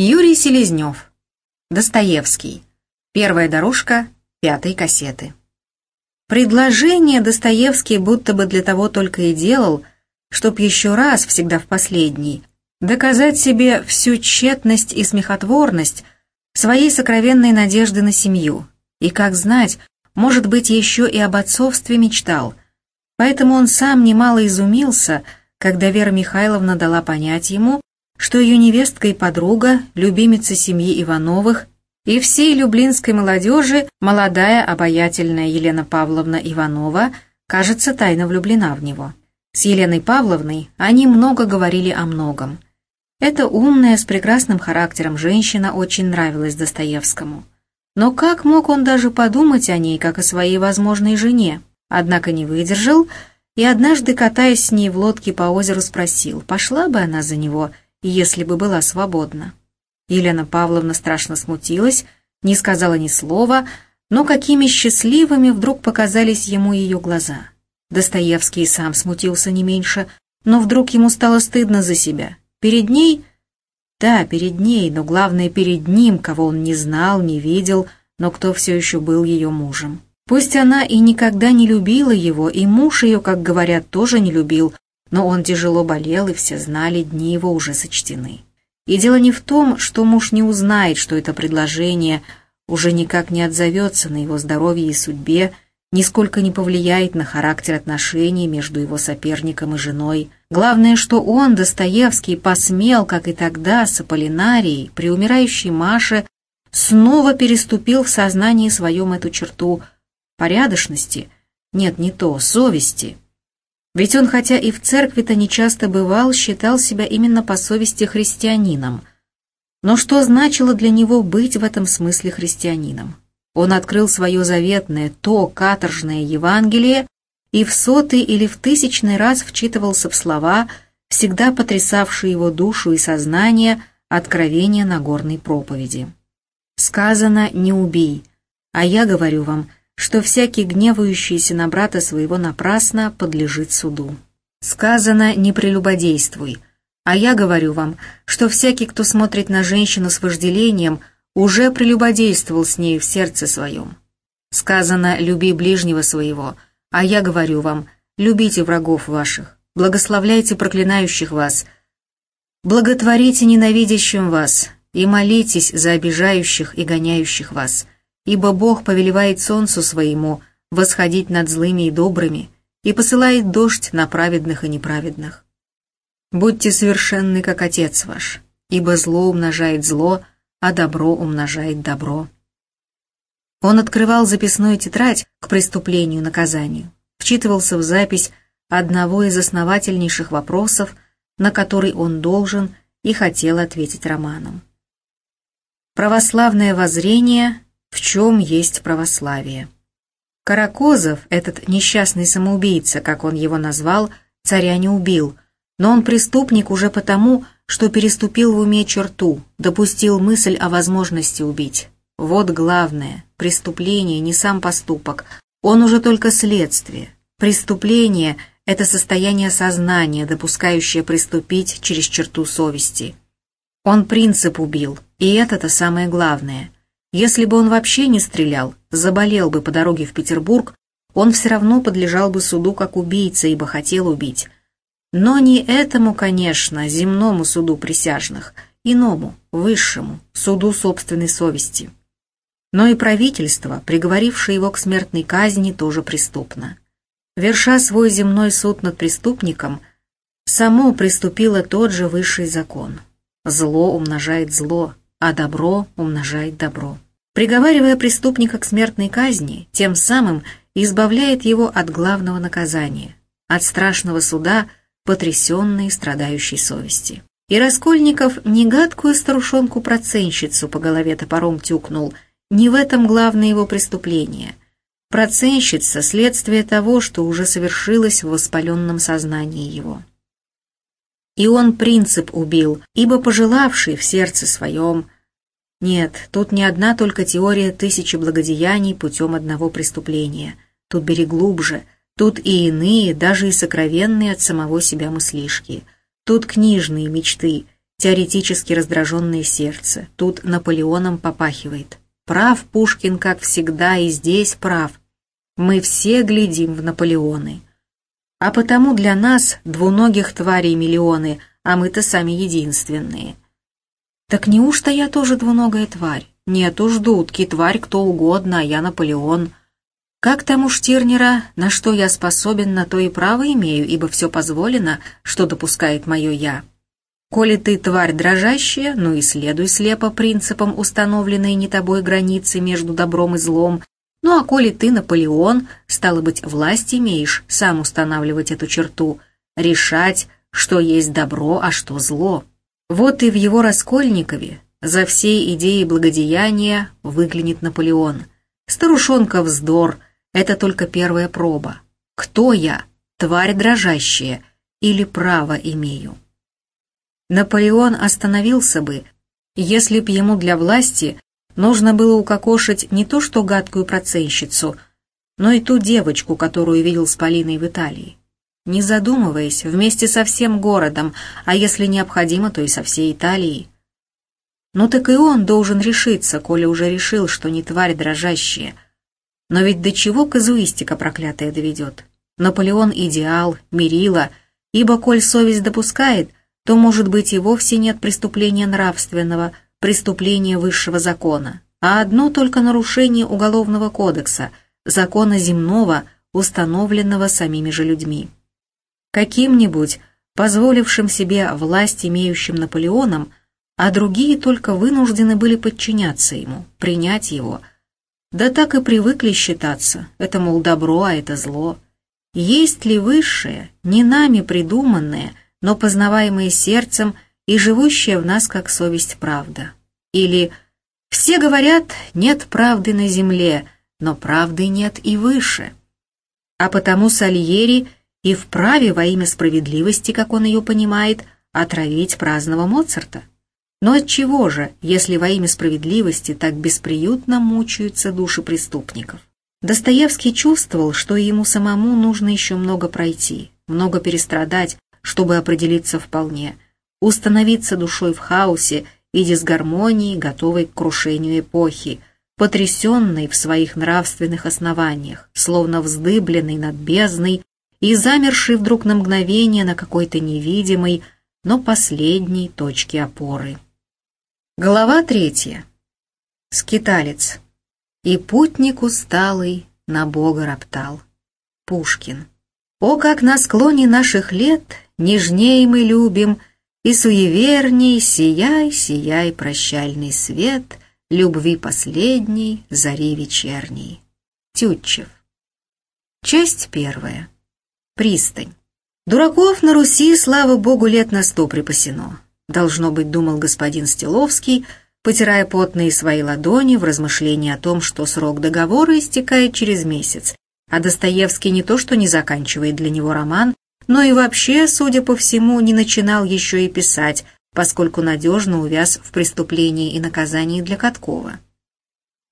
Юрий Селезнев. Достоевский. Первая дорожка пятой кассеты. Предложение Достоевский будто бы для того только и делал, чтоб еще раз, всегда в последний, доказать себе всю тщетность и смехотворность своей сокровенной надежды на семью. И, как знать, может быть, еще и об отцовстве мечтал. Поэтому он сам немало изумился, когда Вера Михайловна дала понять ему, что ее невестка и подруга, любимица семьи Ивановых и всей люблинской молодежи, молодая обаятельная Елена Павловна Иванова, кажется, тайно влюблена в него. С Еленой Павловной они много говорили о многом. Эта умная, с прекрасным характером женщина очень нравилась Достоевскому. Но как мог он даже подумать о ней, как о своей возможной жене? Однако не выдержал и однажды, катаясь с ней в лодке по озеру, спросил, пошла бы она за него – если бы была свободна. Елена Павловна страшно смутилась, не сказала ни слова, но какими счастливыми вдруг показались ему ее глаза. Достоевский сам смутился не меньше, но вдруг ему стало стыдно за себя. Перед ней... Да, перед ней, но главное перед ним, кого он не знал, не видел, но кто все еще был ее мужем. Пусть она и никогда не любила его, и муж ее, как говорят, тоже не любил, но он тяжело болел, и все знали, дни его уже сочтены. И дело не в том, что муж не узнает, что это предложение уже никак не отзовется на его здоровье и судьбе, нисколько не повлияет на характер отношений между его соперником и женой. Главное, что он, Достоевский, посмел, как и тогда, с Аполлинарией, при умирающей Маше, снова переступил в сознании своем эту черту порядочности, нет, не то, совести, ведь он, хотя и в церкви-то нечасто бывал, считал себя именно по совести христианином. Но что значило для него быть в этом смысле христианином? Он открыл свое заветное, то каторжное Евангелие и в сотый или в тысячный раз вчитывался в слова, всегда потрясавшие его душу и сознание, откровения Нагорной проповеди. «Сказано, не убей, а я говорю вам, что всякий гневающийся на брата своего напрасно подлежит суду. Сказано «не прелюбодействуй», а я говорю вам, что всякий, кто смотрит на женщину с вожделением, уже прелюбодействовал с ней в сердце своем. Сказано «люби ближнего своего», а я говорю вам «любите врагов ваших, благословляйте проклинающих вас, благотворите ненавидящим вас и молитесь за обижающих и гоняющих вас» ибо Бог повелевает солнцу своему восходить над злыми и добрыми и посылает дождь на праведных и неправедных. Будьте совершенны, как Отец ваш, ибо зло умножает зло, а добро умножает добро. Он открывал записную тетрадь к преступлению наказанию, вчитывался в запись одного из основательнейших вопросов, на который он должен и хотел ответить романом. Православное воззрение в чем есть православие. Каракозов, этот несчастный самоубийца, как он его назвал, царя не убил, но он преступник уже потому, что переступил в уме черту, допустил мысль о возможности убить. Вот главное, преступление не сам поступок, он уже только следствие. Преступление – это состояние сознания, допускающее приступить через черту совести. Он принцип убил, и это-то самое главное – если бы он вообще не стрелял, заболел бы по дороге в Петербург, он все равно подлежал бы суду как убийца, ибо хотел убить. Но не этому, конечно, земному суду присяжных, иному, высшему, суду собственной совести. Но и правительство, приговорившее его к смертной казни, тоже преступно. Верша свой земной суд над преступником, само приступило тот же высший закон. Зло умножает зло, а добро умножает добро. Приговаривая преступника к смертной казни, тем самым избавляет его от главного наказания, от страшного суда, потрясенной страдающей совести. И Раскольников не гадкую старушонку-проценщицу по голове топором тюкнул, не в этом главное его преступление. Проценщица – следствие того, что уже совершилось в воспаленном сознании его. И он принцип убил, ибо пожелавший в сердце своем. Нет, тут не одна только теория тысячи благодеяний путем одного преступления. Тут бери глубже, тут и иные, даже и сокровенные от самого себя мыслишки. Тут книжные мечты, теоретически раздраженное сердце. Тут Наполеоном попахивает. Прав Пушкин, как всегда, и здесь прав. Мы все глядим в Наполеоны. А потому для нас двуногих тварей миллионы, а мы-то сами единственные. Так неужто я тоже двуногая тварь? Нет уж, дудки, тварь кто угодно, а я Наполеон. Как там у Штирнера, на что я способен, на то и право имею, ибо все позволено, что допускает мое «я». Коли ты тварь дрожащая, ну и следуй слепо принципам установленной не тобой границы между добром и злом, ну а коли ты Наполеон, стало быть, власть имеешь сам устанавливать эту черту, решать, что есть добро, а что зло. Вот и в его Раскольникове за всей идеей благодеяния выглянет Наполеон. Старушонка вздор, это только первая проба. Кто я, тварь дрожащая, или право имею? Наполеон остановился бы, если б ему для власти нужно было укокошить не то что гадкую проценщицу, но и ту девочку, которую видел с Полиной в Италии. Не задумываясь, вместе со всем городом, а если необходимо, то и со всей Италией. Ну так и он должен решиться, коли уже решил, что не тварь дрожащая. Но ведь до чего казуистика проклятая доведет? Наполеон идеал, мерила, ибо коль совесть допускает, то, может быть, и вовсе нет преступления нравственного, преступления высшего закона, а одно только нарушение Уголовного кодекса, закона земного, установленного самими же людьми. Каким-нибудь, позволившим себе власть имеющим Наполеоном, а другие только вынуждены были подчиняться ему, принять его. Да так и привыкли считаться, это, мол, добро, а это зло. Есть ли высшее, не нами придуманное, но познаваемые сердцем и живущая в нас как совесть правда. Или «Все говорят, нет правды на земле, но правды нет и выше». А потому Сальери и вправе во имя справедливости, как он ее понимает, отравить праздного Моцарта. Но от чего же, если во имя справедливости так бесприютно мучаются души преступников? Достоевский чувствовал, что ему самому нужно еще много пройти, много перестрадать, чтобы определиться вполне, установиться душой в хаосе и дисгармонии, готовой к крушению эпохи, потрясенной в своих нравственных основаниях, словно вздыбленной над бездной и замерший вдруг на мгновение на какой-то невидимой, но последней точке опоры. Глава третья. Скиталец. И путник усталый на Бога роптал. Пушкин. О, как на склоне наших лет Нежней мы любим, и суеверней Сияй, сияй, прощальный свет Любви последней, зари вечерней. Тютчев. Часть первая. Пристань. Дураков на Руси, слава богу, лет на сто припасено. Должно быть, думал господин Стиловский, потирая потные свои ладони в размышлении о том, что срок договора истекает через месяц, а Достоевский не то что не заканчивает для него роман, но и вообще, судя по всему, не начинал еще и писать, поскольку надежно увяз в преступлении и наказании для Каткова.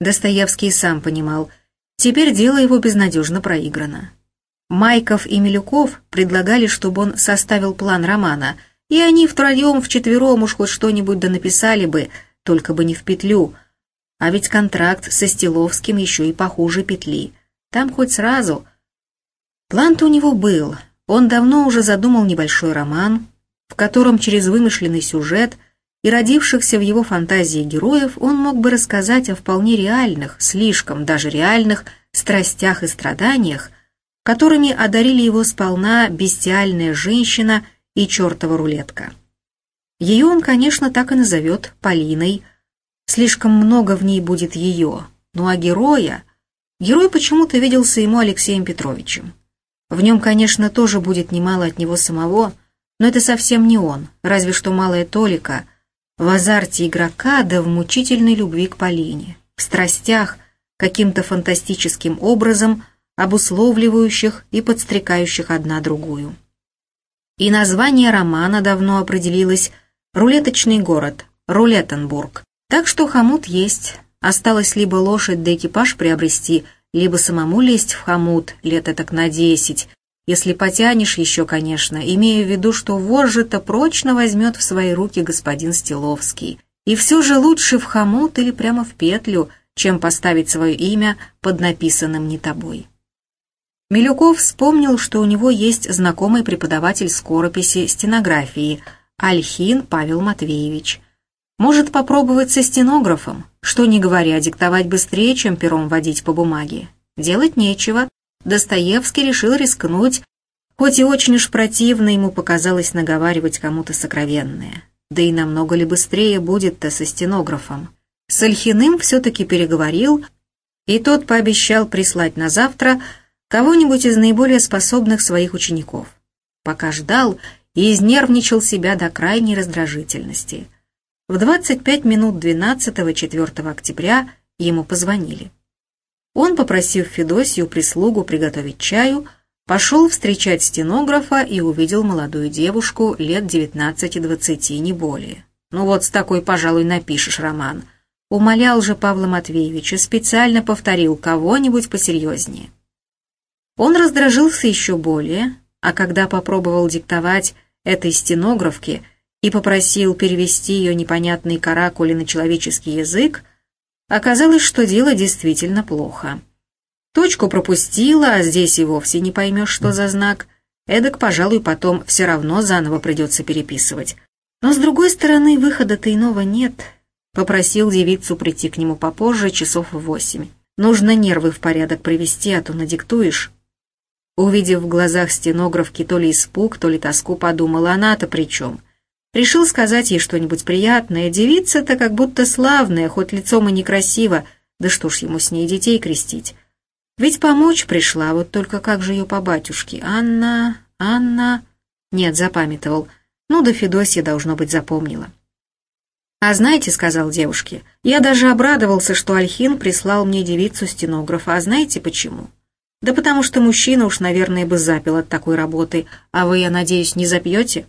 Достоевский сам понимал, теперь дело его безнадежно проиграно. Майков и Милюков предлагали, чтобы он составил план романа, и они втроем, вчетвером уж хоть что-нибудь да написали бы, только бы не в петлю. А ведь контракт со Стиловским еще и похуже петли. Там хоть сразу... План-то у него был, он давно уже задумал небольшой роман, в котором через вымышленный сюжет и родившихся в его фантазии героев он мог бы рассказать о вполне реальных, слишком даже реальных, страстях и страданиях, которыми одарили его сполна бестиальная женщина и чертова рулетка. Ее он, конечно, так и назовет Полиной. Слишком много в ней будет ее. Ну а героя... Герой почему-то виделся ему Алексеем Петровичем. В нем, конечно, тоже будет немало от него самого, но это совсем не он, разве что малая толика, в азарте игрока да в мучительной любви к Полине, в страстях, каким-то фантастическим образом обусловливающих и подстрекающих одна другую. И название романа давно определилось «Рулеточный город», Рулетенбург. Так что хомут есть, осталось либо лошадь да экипаж приобрести – либо самому лезть в хомут лет так на десять, если потянешь еще, конечно, имея в виду, что вожжи-то прочно возьмет в свои руки господин Стиловский. И все же лучше в хомут или прямо в петлю, чем поставить свое имя под написанным не тобой. Милюков вспомнил, что у него есть знакомый преподаватель скорописи стенографии Альхин Павел Матвеевич. Может попробовать со стенографом, что не говоря, диктовать быстрее, чем пером водить по бумаге. Делать нечего, Достоевский решил рискнуть, хоть и очень уж противно ему показалось наговаривать кому-то сокровенное. Да и намного ли быстрее будет-то со стенографом. С Ольхиным все-таки переговорил, и тот пообещал прислать на завтра кого-нибудь из наиболее способных своих учеников. Пока ждал и изнервничал себя до крайней раздражительности. В 25 минут 12-4 октября ему позвонили. Он, попросив Федосью прислугу приготовить чаю, пошел встречать стенографа и увидел молодую девушку лет 19-20, не более. «Ну вот с такой, пожалуй, напишешь роман». Умолял же Павла Матвеевича, специально повторил кого-нибудь посерьезнее. Он раздражился еще более, а когда попробовал диктовать этой стенографке и попросил перевести ее непонятные каракули на человеческий язык, Оказалось, что дело действительно плохо. Точку пропустила, а здесь и вовсе не поймешь, что за знак. Эдак, пожалуй, потом все равно заново придется переписывать. Но, с другой стороны, выхода-то иного нет. Попросил девицу прийти к нему попозже, часов в восемь. Нужно нервы в порядок привести, а то надиктуешь. Увидев в глазах стенографки то ли испуг, то ли тоску, подумала, она-то при чем? Решил сказать ей что-нибудь приятное. Девица-то как будто славная, хоть лицом и некрасиво. Да что ж ему с ней детей крестить? Ведь помочь пришла, вот только как же ее по батюшке? Анна... Анна... Нет, запамятовал. Ну да Федосья, должно быть, запомнила. «А знаете, — сказал девушке, — я даже обрадовался, что Альхин прислал мне девицу-стенографа. А знаете почему? Да потому что мужчина уж, наверное, бы запил от такой работы. А вы, я надеюсь, не запьете?»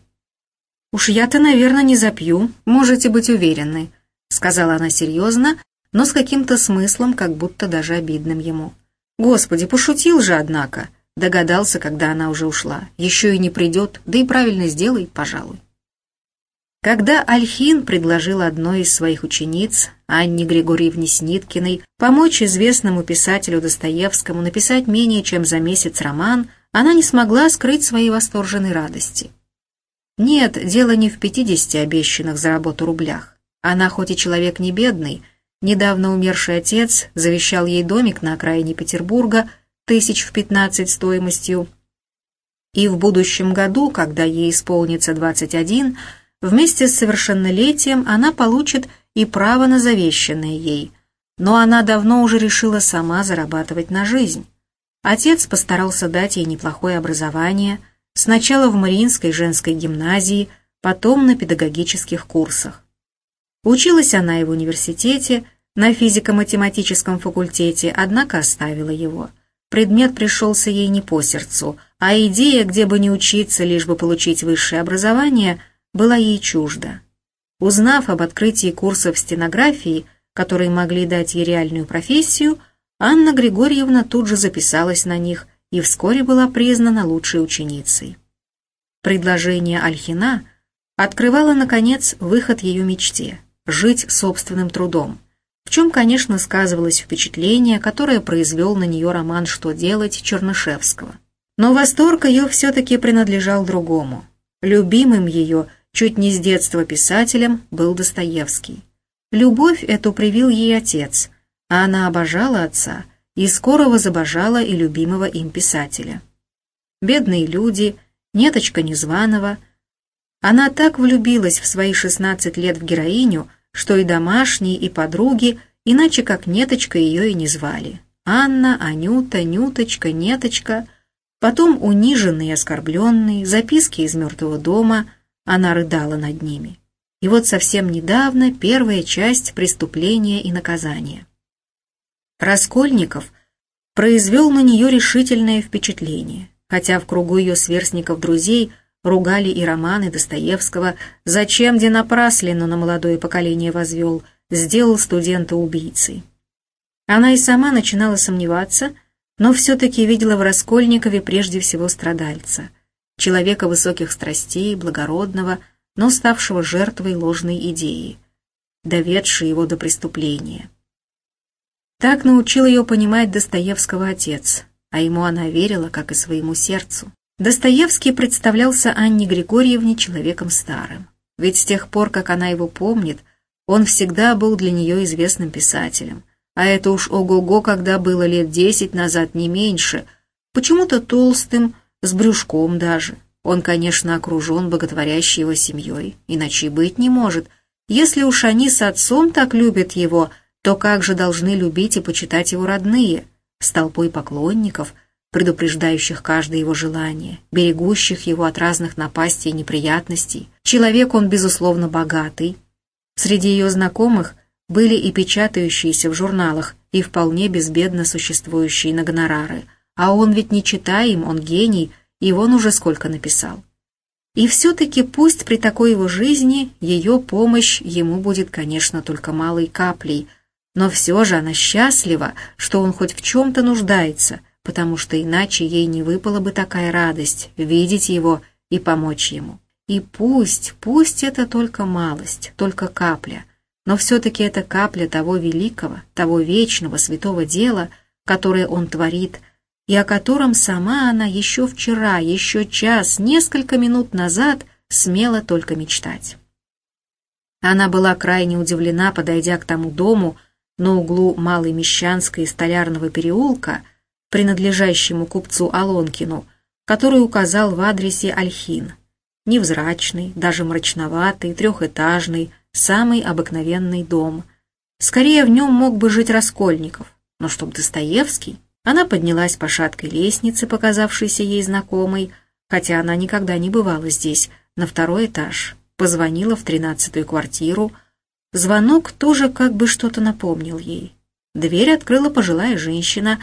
«Уж я-то, наверное, не запью, можете быть уверены», сказала она серьезно, но с каким-то смыслом, как будто даже обидным ему. «Господи, пошутил же, однако!» Догадался, когда она уже ушла. Еще и не придет, да и правильно сделай, пожалуй. Когда Альхин предложил одной из своих учениц, Анне Григорьевне Сниткиной, помочь известному писателю Достоевскому написать менее чем за месяц роман, она не смогла скрыть своей восторженной радости. Нет, дело не в 50 обещанных за работу рублях. Она хоть и человек не бедный, недавно умерший отец завещал ей домик на окраине Петербурга, тысяч в 15 стоимостью, и в будущем году, когда ей исполнится 21, вместе с совершеннолетием она получит и право на завещанное ей. Но она давно уже решила сама зарабатывать на жизнь. Отец постарался дать ей неплохое образование – Сначала в Мариинской женской гимназии, потом на педагогических курсах. Училась она и в университете, на физико-математическом факультете, однако оставила его. Предмет пришелся ей не по сердцу, а идея, где бы не учиться, лишь бы получить высшее образование, была ей чужда. Узнав об открытии курсов стенографии, которые могли дать ей реальную профессию, Анна Григорьевна тут же записалась на них – и вскоре была признана лучшей ученицей. Предложение Альхина открывало, наконец, выход ее мечте – жить собственным трудом, в чем, конечно, сказывалось впечатление, которое произвел на нее роман «Что делать» Чернышевского. Но восторг ее все-таки принадлежал другому. Любимым ее, чуть не с детства писателем, был Достоевский. Любовь эту привил ей отец, а она обожала отца – и скоро возобожала и любимого им писателя. Бедные люди, неточка незваного. Она так влюбилась в свои 16 лет в героиню, что и домашние, и подруги, иначе как неточка ее и не звали. Анна, Анюта, Нюточка, Неточка. Потом униженные и оскорбленные, записки из мертвого дома, она рыдала над ними. И вот совсем недавно первая часть «Преступления и наказания». Раскольников произвел на нее решительное впечатление, хотя в кругу ее сверстников-друзей ругали и романы Достоевского «Зачем где напраслину на молодое поколение возвел, сделал студента убийцей». Она и сама начинала сомневаться, но все-таки видела в Раскольникове прежде всего страдальца, человека высоких страстей, благородного, но ставшего жертвой ложной идеи, доведшей его до преступления. Так научил ее понимать Достоевского отец, а ему она верила, как и своему сердцу. Достоевский представлялся Анне Григорьевне человеком старым, ведь с тех пор, как она его помнит, он всегда был для нее известным писателем, а это уж ого-го, когда было лет десять назад, не меньше, почему-то толстым, с брюшком даже. Он, конечно, окружен боготворящей его семьей, иначе быть не может. Если уж они с отцом так любят его, то как же должны любить и почитать его родные, с толпой поклонников, предупреждающих каждое его желание, берегущих его от разных напастей и неприятностей. Человек он, безусловно, богатый. Среди ее знакомых – были и печатающиеся в журналах, и вполне безбедно существующие на гонорары. А он ведь не читаем, он гений, и он уже сколько написал. И все-таки пусть при такой его жизни ее помощь ему будет, конечно, только малой каплей, но все же она счастлива, что он хоть в чем-то нуждается, потому что иначе ей не выпала бы такая радость видеть его и помочь ему. И пусть, пусть это только малость, только капля — но все-таки это капля того великого, того вечного святого дела, которое он творит, и о котором сама она еще вчера, еще час, несколько минут назад смела только мечтать. Она была крайне удивлена, подойдя к тому дому на углу Малой Мещанской и Столярного переулка, принадлежащему купцу Алонкину, который указал в адресе Альхин. Невзрачный, даже мрачноватый, трехэтажный, самый обыкновенный дом. Скорее в нем мог бы жить Раскольников, но чтоб Достоевский... Она поднялась по шаткой лестнице, показавшейся ей знакомой, хотя она никогда не бывала здесь, на второй этаж, позвонила в тринадцатую квартиру. Звонок тоже как бы что-то напомнил ей. Дверь открыла пожилая женщина,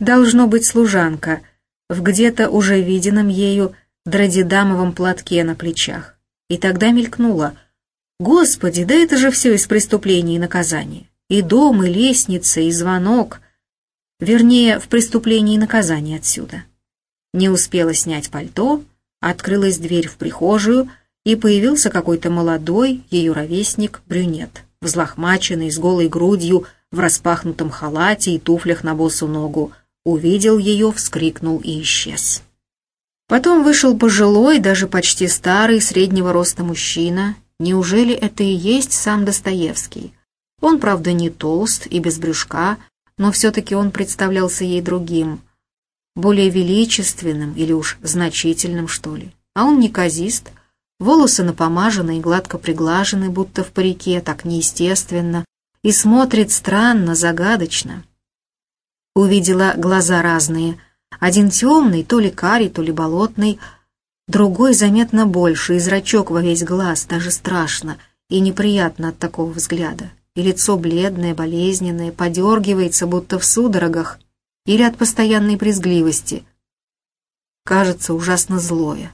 должно быть служанка, в где-то уже виденном ею дродидамовом платке на плечах. И тогда мелькнула — Господи, да это же все из преступления и наказания. И дом, и лестница, и звонок. Вернее, в преступлении и наказании отсюда. Не успела снять пальто, открылась дверь в прихожую, и появился какой-то молодой, ее ровесник, брюнет, взлохмаченный, с голой грудью, в распахнутом халате и туфлях на босу ногу. Увидел ее, вскрикнул и исчез. Потом вышел пожилой, даже почти старый, среднего роста мужчина, Неужели это и есть сам Достоевский? Он, правда, не толст и без брюшка, но все-таки он представлялся ей другим, более величественным или уж значительным, что ли. А он неказист, волосы напомажены и гладко приглажены, будто в парике, так неестественно, и смотрит странно, загадочно. Увидела глаза разные, один темный, то ли карий, то ли болотный, Другой заметно больше, и зрачок во весь глаз, даже страшно и неприятно от такого взгляда. И лицо бледное, болезненное, подергивается, будто в судорогах, или от постоянной брезгливости. Кажется ужасно злое.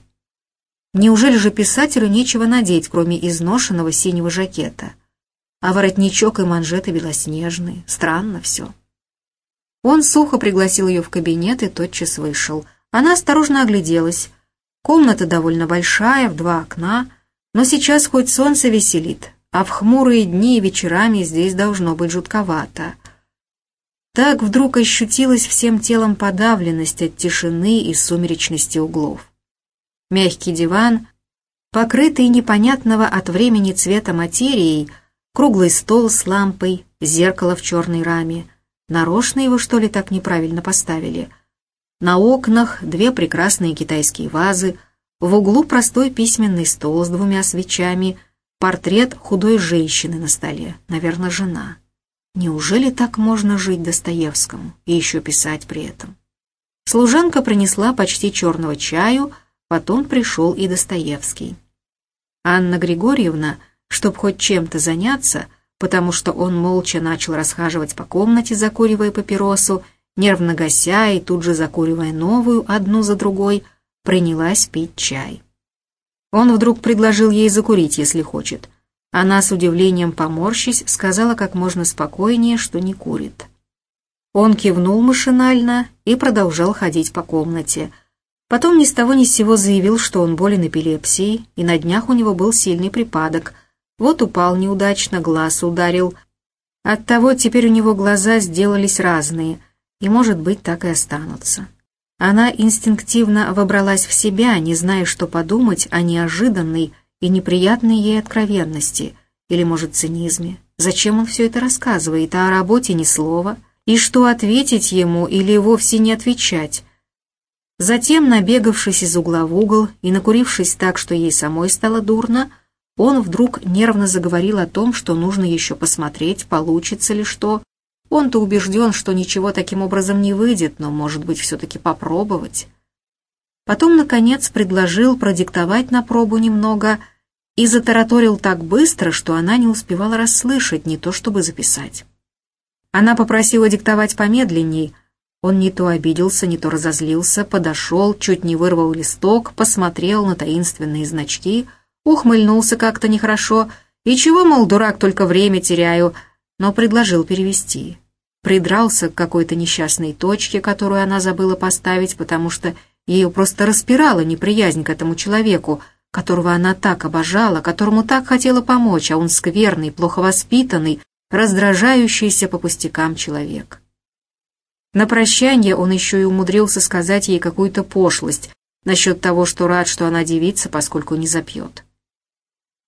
Неужели же писателю нечего надеть, кроме изношенного синего жакета? А воротничок и манжеты белоснежные. Странно все. Он сухо пригласил ее в кабинет и тотчас вышел. Она осторожно огляделась. Комната довольно большая, в два окна, но сейчас хоть солнце веселит, а в хмурые дни и вечерами здесь должно быть жутковато. Так вдруг ощутилась всем телом подавленность от тишины и сумеречности углов. Мягкий диван, покрытый непонятного от времени цвета материей, круглый стол с лампой, зеркало в черной раме. Нарочно его, что ли, так неправильно поставили — на окнах две прекрасные китайские вазы, в углу простой письменный стол с двумя свечами, портрет худой женщины на столе, наверное, жена. Неужели так можно жить Достоевскому и еще писать при этом? Служанка принесла почти черного чаю, потом пришел и Достоевский. Анна Григорьевна, чтоб хоть чем-то заняться, потому что он молча начал расхаживать по комнате, закуривая папиросу, нервно гася и тут же закуривая новую, одну за другой, принялась пить чай. Он вдруг предложил ей закурить, если хочет. Она с удивлением поморщись сказала как можно спокойнее, что не курит. Он кивнул машинально и продолжал ходить по комнате. Потом ни с того ни с сего заявил, что он болен эпилепсией, и на днях у него был сильный припадок. Вот упал неудачно, глаз ударил. Оттого теперь у него глаза сделались разные, и, может быть, так и останутся. Она инстинктивно вобралась в себя, не зная, что подумать о неожиданной и неприятной ей откровенности, или, может, цинизме. Зачем он все это рассказывает, а о работе ни слова — и что ответить ему или вовсе не отвечать. Затем, набегавшись из угла в угол и накурившись так, что ей самой стало дурно, он вдруг нервно заговорил о том, что нужно еще посмотреть, получится ли что. Он-то убежден, что ничего таким образом не выйдет, но, может быть, все-таки попробовать. Потом, наконец, предложил продиктовать на пробу немного и затараторил так быстро, что она не успевала расслышать, не то чтобы записать. Она попросила диктовать помедленней. Он не то обиделся, не то разозлился, подошел, чуть не вырвал листок, посмотрел на таинственные значки, ухмыльнулся как-то нехорошо, и чего, мол, дурак, только время теряю, но предложил перевести. Придрался к какой-то несчастной точке, которую она забыла поставить, потому что ее просто распирала неприязнь к этому человеку, которого она так обожала, которому так хотела помочь, а он скверный, плохо воспитанный, раздражающийся по пустякам человек. На прощание он еще и умудрился сказать ей какую-то пошлость насчет того, что рад, что она девица, поскольку не запьет.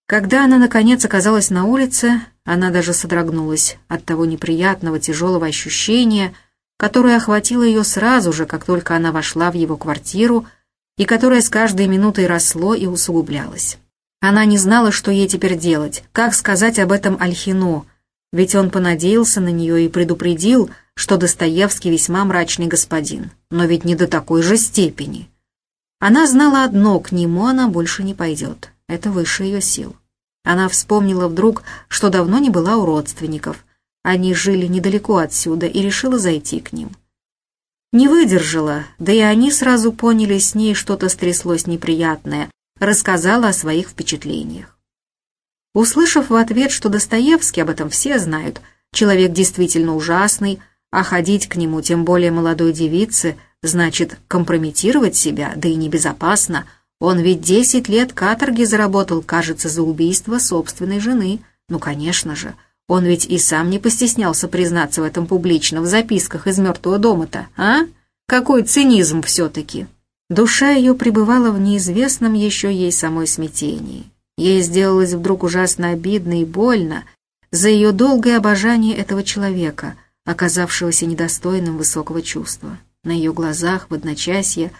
Когда она, наконец, оказалась на улице, она даже содрогнулась от того неприятного тяжелого ощущения, которое охватило ее сразу же, как только она вошла в его квартиру, и которое с каждой минутой росло и усугублялось. Она не знала, что ей теперь делать, как сказать об этом Альхино, ведь он понадеялся на нее и предупредил, что Достоевский весьма мрачный господин, но ведь не до такой же степени. Она знала одно, к нему она больше не пойдет, это выше ее сил. Она вспомнила вдруг, что давно не была у родственников, они жили недалеко отсюда и решила зайти к ним. Не выдержала, да и они сразу поняли, с ней что-то стряслось неприятное, рассказала о своих впечатлениях. Услышав в ответ, что Достоевский, об этом все знают, человек действительно ужасный, а ходить к нему, тем более молодой девице, значит компрометировать себя, да и небезопасно. Он ведь десять лет каторги заработал, кажется, за убийство собственной жены. Ну, конечно же, он ведь и сам не постеснялся признаться в этом публично в записках из мертвого дома-то, а? Какой цинизм все-таки! Душа ее пребывала в неизвестном еще ей самой смятении. Ей сделалось вдруг ужасно обидно и больно за ее долгое обожание этого человека, оказавшегося недостойным высокого чувства. На ее глазах в одночасье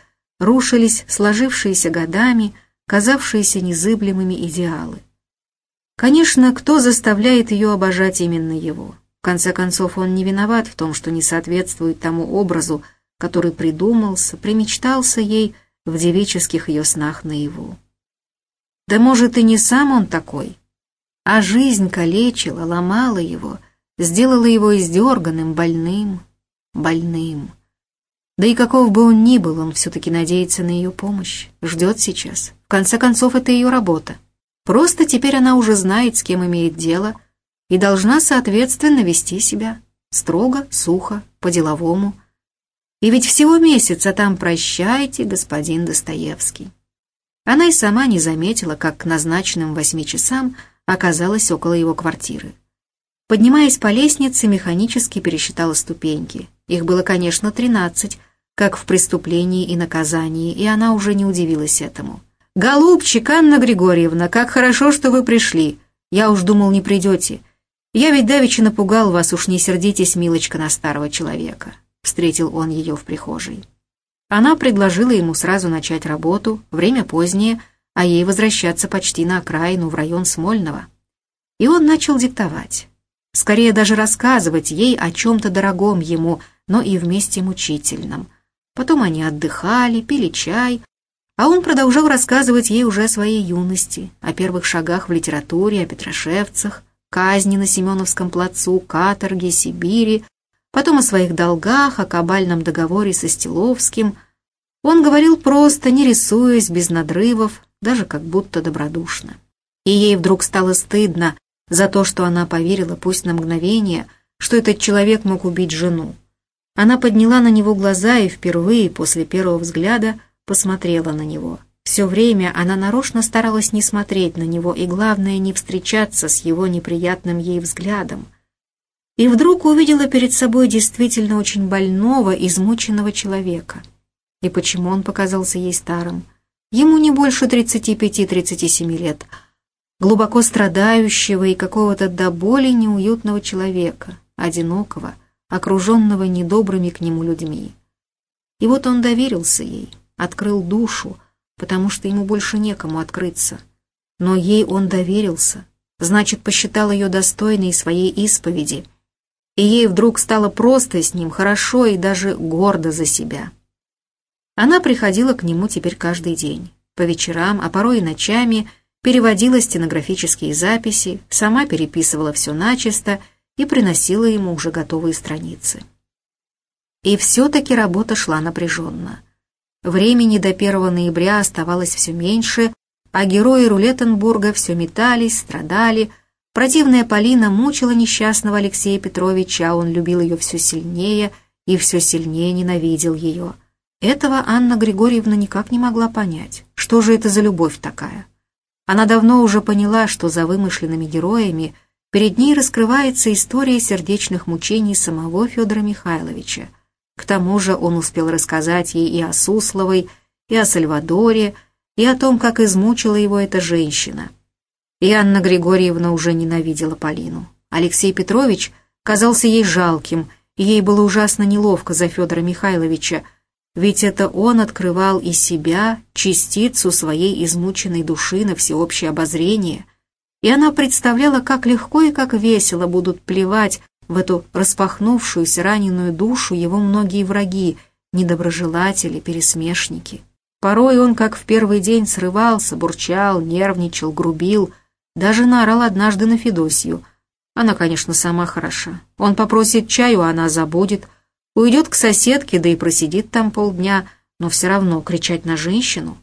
рушились сложившиеся годами, казавшиеся незыблемыми идеалы. Конечно, кто заставляет ее обожать именно его? В конце концов, он не виноват в том, что не соответствует тому образу, который придумался, примечтался ей в девических ее снах наяву. Да может и не сам он такой, а жизнь калечила, ломала его, сделала его издерганным, больным, больным. Да и каков бы он ни был, он все-таки надеется на ее помощь, ждет сейчас. В конце концов, это ее работа. Просто теперь она уже знает, с кем имеет дело, и должна, соответственно, вести себя строго, сухо, по-деловому. И ведь всего месяц, а там прощайте, господин Достоевский. Она и сама не заметила, как к назначенным восьми часам оказалась около его квартиры. Поднимаясь по лестнице, механически пересчитала ступеньки. Их было, конечно, тринадцать, как в преступлении и наказании, и она уже не удивилась этому. «Голубчик, Анна Григорьевна, как хорошо, что вы пришли. Я уж думал, не придете. Я ведь давеча напугал вас, уж не сердитесь, милочка, на старого человека», — встретил он ее в прихожей. Она предложила ему сразу начать работу, время позднее, а ей возвращаться почти на окраину, в район Смольного. И он начал диктовать. Скорее даже рассказывать ей о чем-то дорогом ему, но и вместе мучительном. Потом они отдыхали, пили чай, а он продолжал рассказывать ей уже о своей юности, о первых шагах в литературе, о Петрошевцах, казни на Семеновском плацу, каторге, Сибири, потом о своих долгах, о кабальном договоре со Стиловским. Он говорил просто, не рисуясь, без надрывов, даже как будто добродушно. И ей вдруг стало стыдно за то, что она поверила, пусть на мгновение, что этот человек мог убить жену. Она подняла на него глаза и впервые после первого взгляда посмотрела на него. Все время она нарочно старалась не смотреть на него и, главное, не встречаться с его неприятным ей взглядом. И вдруг увидела перед собой действительно очень больного, измученного человека. И почему он показался ей старым? Ему не больше 35-37 лет, глубоко страдающего и какого-то до боли неуютного человека, одинокого, окруженного недобрыми к нему людьми. И вот он доверился ей, открыл душу, потому что ему больше некому открыться. Но ей он доверился, значит, посчитал ее достойной своей исповеди, и ей вдруг стало просто с ним хорошо и даже гордо за себя. Она приходила к нему теперь каждый день, по вечерам, а порой и ночами, переводила стенографические записи, сама переписывала все начисто и приносила ему уже готовые страницы. И все-таки работа шла напряженно. Времени до 1 ноября оставалось все меньше, а герои Рулеттенбурга все метались, страдали. Противная Полина мучила несчастного Алексея Петровича, а он любил ее все сильнее и все сильнее ненавидел ее. Этого Анна Григорьевна никак не могла понять. Что же это за любовь такая? Она давно уже поняла, что за вымышленными героями перед ней раскрывается история сердечных мучений самого Федора Михайловича – к тому же он успел рассказать ей и о Сусловой, и о Сальвадоре, и о том, как измучила его эта женщина. И Анна Григорьевна уже ненавидела Полину. Алексей Петрович казался ей жалким, и ей было ужасно неловко за Федора Михайловича, ведь это он открывал из себя частицу своей измученной души на всеобщее обозрение, и она представляла, как легко и как весело будут плевать в эту распахнувшуюся раненую душу его многие враги, недоброжелатели, пересмешники. Порой он, как в первый день, срывался, бурчал, нервничал, грубил, даже наорал однажды на Федосью. Она, конечно, сама хороша. Он попросит чаю, а она забудет. Уйдет к соседке, да и просидит там полдня, но все равно кричать на женщину.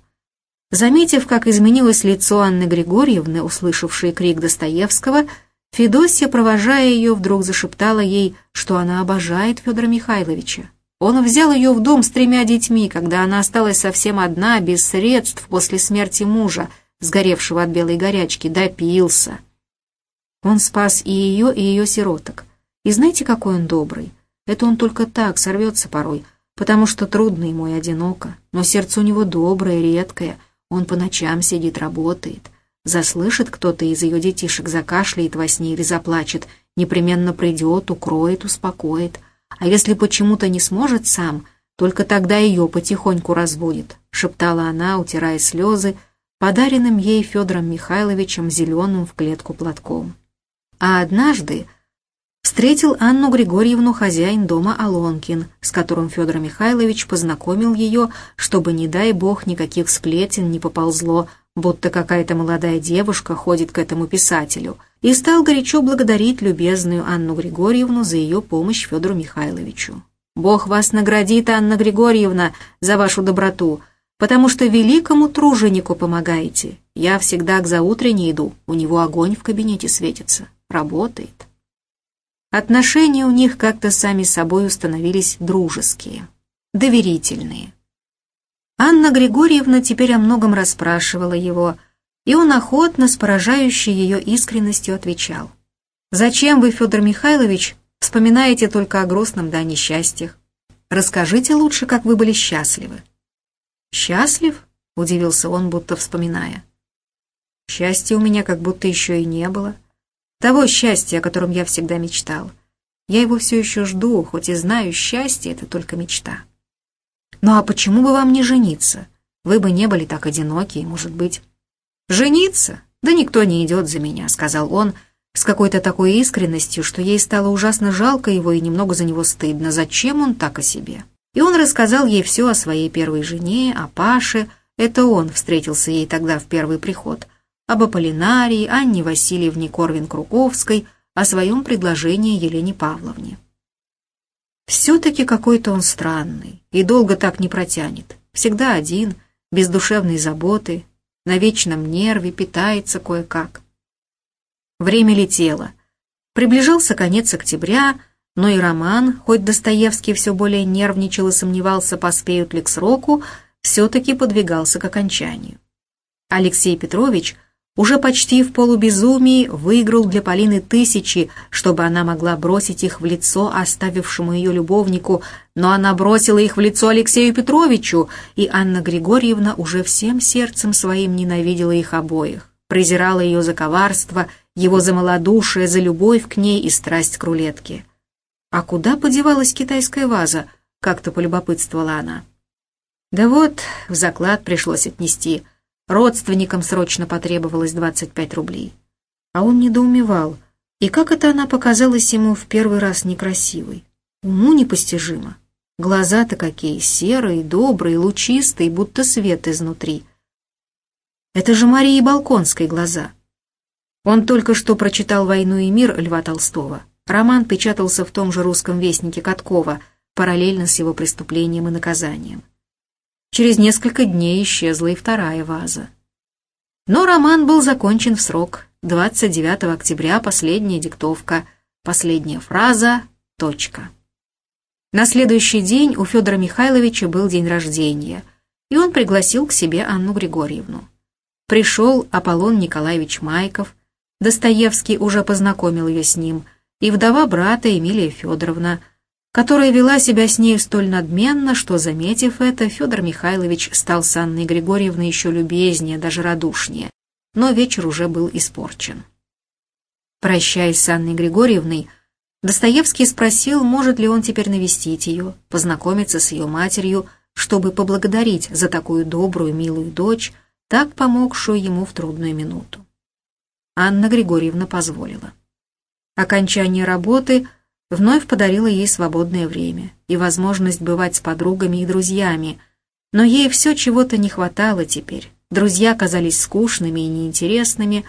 Заметив, как изменилось лицо Анны Григорьевны, услышавшей крик Достоевского, Федосья, провожая ее, вдруг зашептала ей, что она обожает Федора Михайловича. Он взял ее в дом с тремя детьми, когда она осталась совсем одна, без средств после смерти мужа, сгоревшего от белой горячки, допился. Он спас и ее, и ее сироток. И знаете, какой он добрый? Это он только так сорвется порой, потому что трудно ему и одиноко, но сердце у него доброе, редкое, он по ночам сидит, работает. Заслышит кто-то из ее детишек, закашляет во сне или заплачет, непременно придет, укроет, успокоит. А если почему-то не сможет сам, только тогда ее потихоньку разбудит, шептала она, утирая слезы, подаренным ей Федором Михайловичем зеленым в клетку платком. А однажды встретил Анну Григорьевну хозяин дома Алонкин, с которым Федор Михайлович познакомил ее, чтобы, не дай бог, никаких сплетен не поползло будто какая-то молодая девушка ходит к этому писателю, и стал горячо благодарить любезную Анну Григорьевну за ее помощь Федору Михайловичу. «Бог вас наградит, Анна Григорьевна, за вашу доброту, потому что великому труженику помогаете. Я всегда к заутренне иду, у него огонь в кабинете светится, работает». Отношения у них как-то сами собой установились дружеские, доверительные. Анна Григорьевна теперь о многом расспрашивала его, и он охотно, с поражающей ее искренностью, отвечал. «Зачем вы, Федор Михайлович, вспоминаете только о грустном да несчастьях? Расскажите лучше, как вы были счастливы». «Счастлив?» — удивился он, будто вспоминая. «Счастья у меня как будто еще и не было. Того счастья, о котором я всегда мечтал. Я его все еще жду, хоть и знаю, счастье — это только мечта». «Ну а почему бы вам не жениться? Вы бы не были так одиноки, может быть». «Жениться? Да никто не идет за меня», — сказал он с какой-то такой искренностью, что ей стало ужасно жалко его и немного за него стыдно. Зачем он так о себе? И он рассказал ей все о своей первой жене, о Паше. Это он встретился ей тогда в первый приход. Об Аполлинарии, Анне Васильевне Корвин-Круковской, о своем предложении Елене Павловне. Все-таки какой-то он странный и долго так не протянет. Всегда один, без душевной заботы, на вечном нерве, питается кое-как. Время летело. Приближался конец октября, но и роман, хоть Достоевский все более нервничал и сомневался, поспеют ли к сроку, все-таки подвигался к окончанию. Алексей Петрович уже почти в полубезумии выиграл для Полины тысячи, чтобы она могла бросить их в лицо оставившему ее любовнику, но она бросила их в лицо Алексею Петровичу, и Анна Григорьевна уже всем сердцем своим ненавидела их обоих, презирала ее за коварство, его за малодушие, за любовь к ней и страсть к рулетке. «А куда подевалась китайская ваза?» — как-то полюбопытствовала она. «Да вот, в заклад пришлось отнести», Родственникам срочно потребовалось 25 рублей. А он недоумевал, и как это она показалась ему в первый раз некрасивой. Уму непостижимо. Глаза-то какие, серые, добрые, лучистые, будто свет изнутри. Это же Марии Балконской глаза. Он только что прочитал «Войну и мир» Льва Толстого. Роман печатался в том же русском вестнике Каткова, параллельно с его преступлением и наказанием. Через несколько дней исчезла и вторая ваза. Но роман был закончен в срок. 29 октября последняя диктовка, последняя фраза, точка. На следующий день у Федора Михайловича был день рождения, и он пригласил к себе Анну Григорьевну. Пришел Аполлон Николаевич Майков, Достоевский уже познакомил ее с ним, и вдова брата Эмилия Федоровна – которая вела себя с нею столь надменно, что, заметив это, Федор Михайлович стал с Анной Григорьевной еще любезнее, даже радушнее. Но вечер уже был испорчен. Прощаясь с Анной Григорьевной, Достоевский спросил, может ли он теперь навестить ее, познакомиться с ее матерью, чтобы поблагодарить за такую добрую, милую дочь, так помогшую ему в трудную минуту. Анна Григорьевна позволила. Окончание работы – вновь подарила ей свободное время и возможность бывать с подругами и друзьями, но ей все чего-то не хватало теперь. Друзья казались скучными и неинтересными,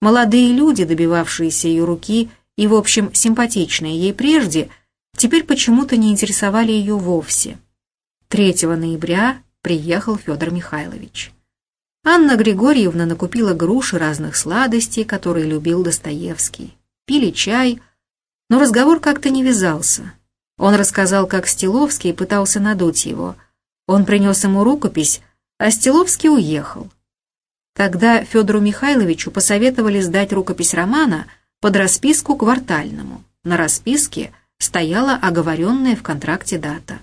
молодые люди, добивавшиеся ее руки и, в общем, симпатичные ей прежде, теперь почему-то не интересовали ее вовсе. 3 ноября приехал Федор Михайлович. Анна Григорьевна накупила груши разных сладостей, которые любил Достоевский. Пили чай – но разговор как-то не вязался. Он рассказал, как Стиловский пытался надуть его. Он принес ему рукопись, а Стиловский уехал. Тогда Федору Михайловичу посоветовали сдать рукопись романа под расписку квартальному. На расписке стояла оговоренная в контракте дата.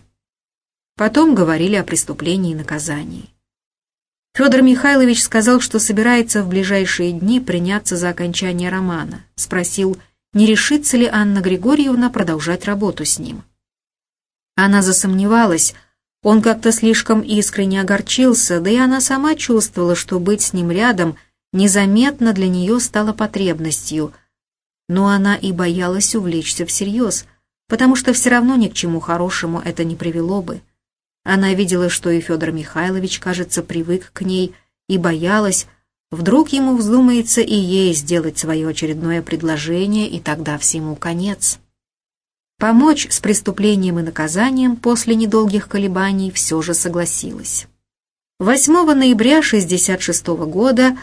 Потом говорили о преступлении и наказании. Федор Михайлович сказал, что собирается в ближайшие дни приняться за окончание романа. Спросил, не решится ли Анна Григорьевна продолжать работу с ним. Она засомневалась, он как-то слишком искренне огорчился, да и она сама чувствовала, что быть с ним рядом незаметно для нее стало потребностью. Но она и боялась увлечься всерьез, потому что все равно ни к чему хорошему это не привело бы. Она видела, что и Федор Михайлович, кажется, привык к ней, и боялась, Вдруг ему вздумается и ей сделать свое очередное предложение, и тогда всему конец. Помочь с преступлением и наказанием после недолгих колебаний все же согласилась. 8 ноября 1966 года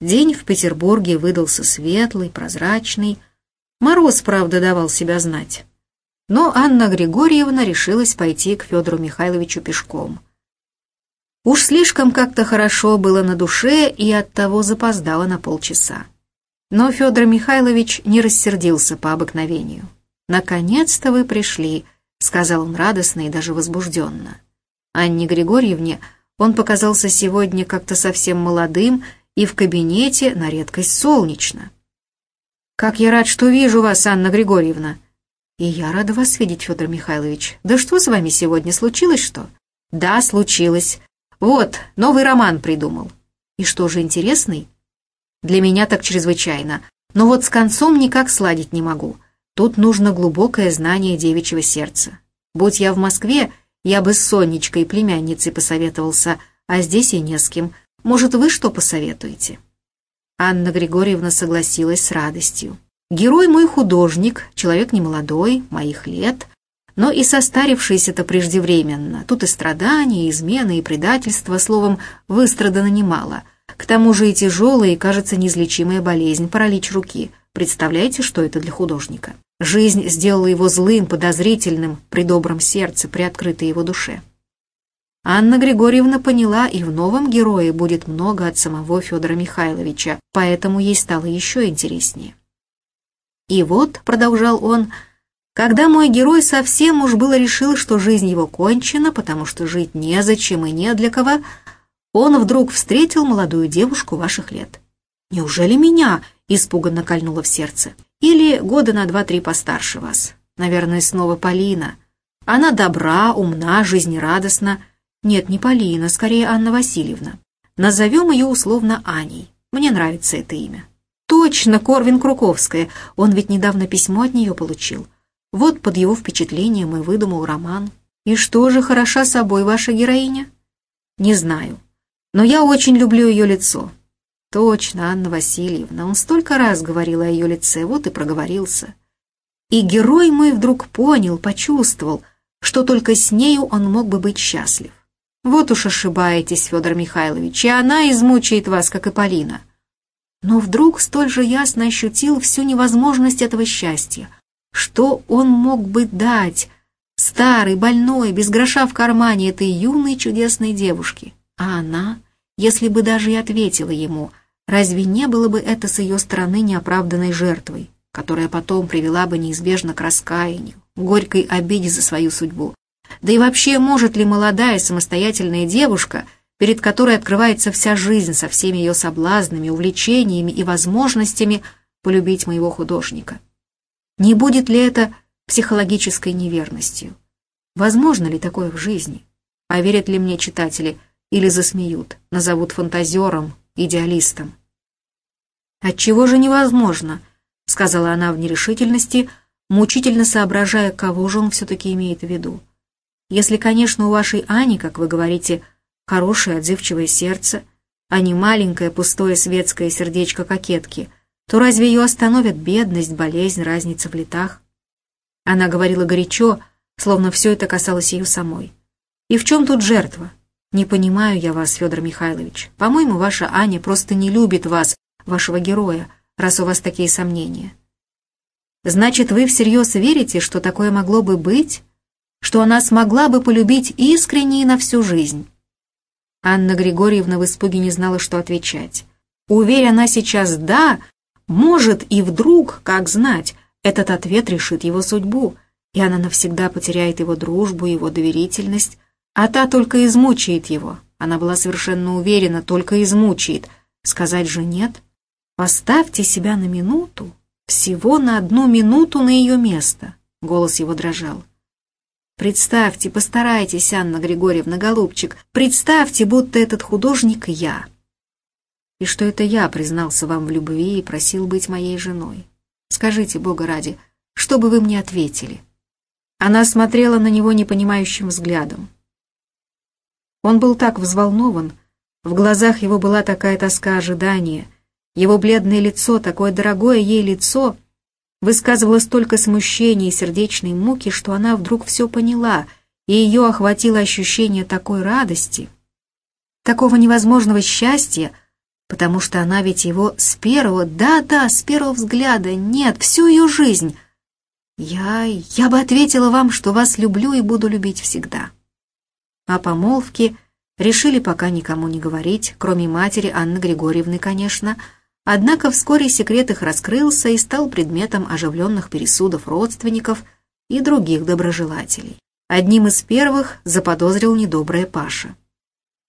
день в Петербурге выдался светлый, прозрачный. Мороз, правда, давал себя знать. Но Анна Григорьевна решилась пойти к Федору Михайловичу пешком – Уж слишком как-то хорошо было на душе и оттого запоздала на полчаса. Но Федор Михайлович не рассердился по обыкновению. «Наконец-то вы пришли», — сказал он радостно и даже возбужденно. Анне Григорьевне он показался сегодня как-то совсем молодым и в кабинете на редкость солнечно. «Как я рад, что вижу вас, Анна Григорьевна!» «И я рада вас видеть, Федор Михайлович. Да что с вами сегодня, случилось что?» «Да, случилось. Вот, новый роман придумал. И что же, интересный? Для меня так чрезвычайно. Но вот с концом никак сладить не могу. Тут нужно глубокое знание девичьего сердца. Будь я в Москве, я бы с Сонечкой, племянницей, посоветовался, а здесь и не с кем. Может, вы что посоветуете?» Анна Григорьевна согласилась с радостью. «Герой мой художник, человек немолодой, моих лет, но и состарившийся-то преждевременно. Тут и страдания, и измены, и предательство, словом, выстрадано немало. К тому же и тяжелая, и, кажется, неизлечимая болезнь, паралич руки. Представляете, что это для художника? Жизнь сделала его злым, подозрительным, при добром сердце, при открытой его душе. Анна Григорьевна поняла, и в новом герое будет много от самого Федора Михайловича, поэтому ей стало еще интереснее. И вот, продолжал он, когда мой герой совсем уж было решил, что жизнь его кончена, потому что жить незачем и не для кого, он вдруг встретил молодую девушку ваших лет. Неужели меня? Испуганно кольнуло в сердце. Или года на два-три постарше вас. Наверное, снова Полина. Она добра, умна, жизнерадостна, нет, не Полина, скорее Анна Васильевна. Назовем ее условно Аней. Мне нравится это имя. Точно, Корвин Круковская. Он ведь недавно письмо от нее получил. Вот под его впечатлением и выдумал роман. И что же хороша собой ваша героиня? Не знаю. Но я очень люблю ее лицо. Точно, Анна Васильевна. Он столько раз говорил о ее лице, вот и проговорился. И герой мой вдруг понял, почувствовал, что только с нею он мог бы быть счастлив. Вот уж ошибаетесь, Федор Михайлович, и она измучает вас, как и Полина. Но вдруг столь же ясно ощутил всю невозможность этого счастья. Что он мог бы дать старый, больной, без гроша в кармане этой юной чудесной девушке? А она, если бы даже и ответила ему, разве не было бы это с ее стороны неоправданной жертвой, которая потом привела бы неизбежно к раскаянию, горькой обиде за свою судьбу? Да и вообще, может ли молодая самостоятельная девушка, перед которой открывается вся жизнь со всеми ее соблазнами, увлечениями и возможностями, полюбить моего художника? Не будет ли это психологической неверностью? Возможно ли такое в жизни? Поверят ли мне читатели или засмеют, назовут фантазером, идеалистом? «Отчего же невозможно?» — сказала она в нерешительности, мучительно соображая, кого же он все-таки имеет в виду. Если, конечно, у вашей Ани, как вы говорите, хорошее отзывчивое сердце, а не маленькое пустое светское сердечко кокетки, то разве ее остановят бедность, болезнь, разница в летах? Она говорила горячо, словно все это касалось ее самой. И в чем тут жертва? Не понимаю я вас, Федор Михайлович. По-моему, ваша Аня просто не любит вас, вашего героя, раз у вас такие сомнения. Значит, вы всерьез верите, что такое могло бы быть, что она смогла бы полюбить искренне и на всю жизнь. Анна Григорьевна в испуге не знала, что отвечать. Уверена сейчас «да», может и вдруг, как знать, этот ответ решит его судьбу, и она навсегда потеряет его дружбу, его доверительность, а та только измучает его. Она была совершенно уверена, только измучает. Сказать же нет. Поставьте себя на минуту, всего на одну минуту на ее место. Голос его дрожал. Представьте, постарайтесь, Анна Григорьевна, голубчик, представьте, будто этот художник я. И что это я признался вам в любви и просил быть моей женой. Скажите, Бога ради, что бы вы мне ответили? Она смотрела на него непонимающим взглядом. Он был так взволнован, в глазах его была такая тоска ожидания, его бледное лицо, такое дорогое ей лицо, высказывала столько смущения и сердечной муки, что она вдруг все поняла, и ее охватило ощущение такой радости, такого невозможного счастья, потому что она ведь его с первого, да-да, с первого взгляда, нет, всю ее жизнь. Я, я бы ответила вам, что вас люблю и буду любить всегда. О помолвке решили пока никому не говорить, кроме матери Анны Григорьевны, конечно, — Однако вскоре секрет их раскрылся и стал предметом оживленных пересудов родственников и других доброжелателей. Одним из первых заподозрил недоброе Паша.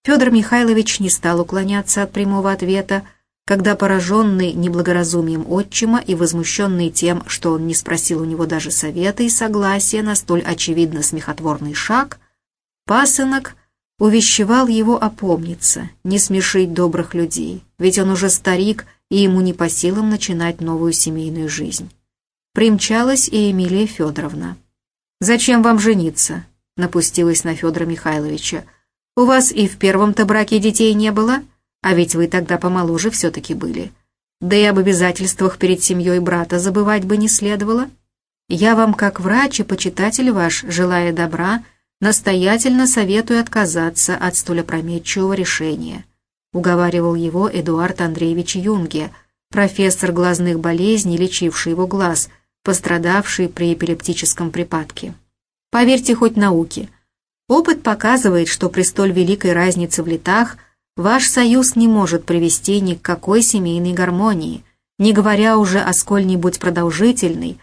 Федор Михайлович не стал уклоняться от прямого ответа, когда пораженный неблагоразумием отчима и возмущенный тем, что он не спросил у него даже совета и согласия на столь очевидно смехотворный шаг, пасынок увещевал его опомниться, не смешить добрых людей, ведь он уже старик и ему не по силам начинать новую семейную жизнь. Примчалась и Эмилия Федоровна. «Зачем вам жениться?» — напустилась на Федора Михайловича. «У вас и в первом-то браке детей не было, а ведь вы тогда помоложе все-таки были. Да и об обязательствах перед семьей брата забывать бы не следовало. Я вам, как врач и почитатель ваш, желая добра, настоятельно советую отказаться от столь опрометчивого решения» уговаривал его Эдуард Андреевич Юнге, профессор глазных болезней, лечивший его глаз, пострадавший при эпилептическом припадке. Поверьте хоть науке. Опыт показывает, что при столь великой разнице в летах ваш союз не может привести ни к какой семейной гармонии, не говоря уже о сколь-нибудь продолжительной,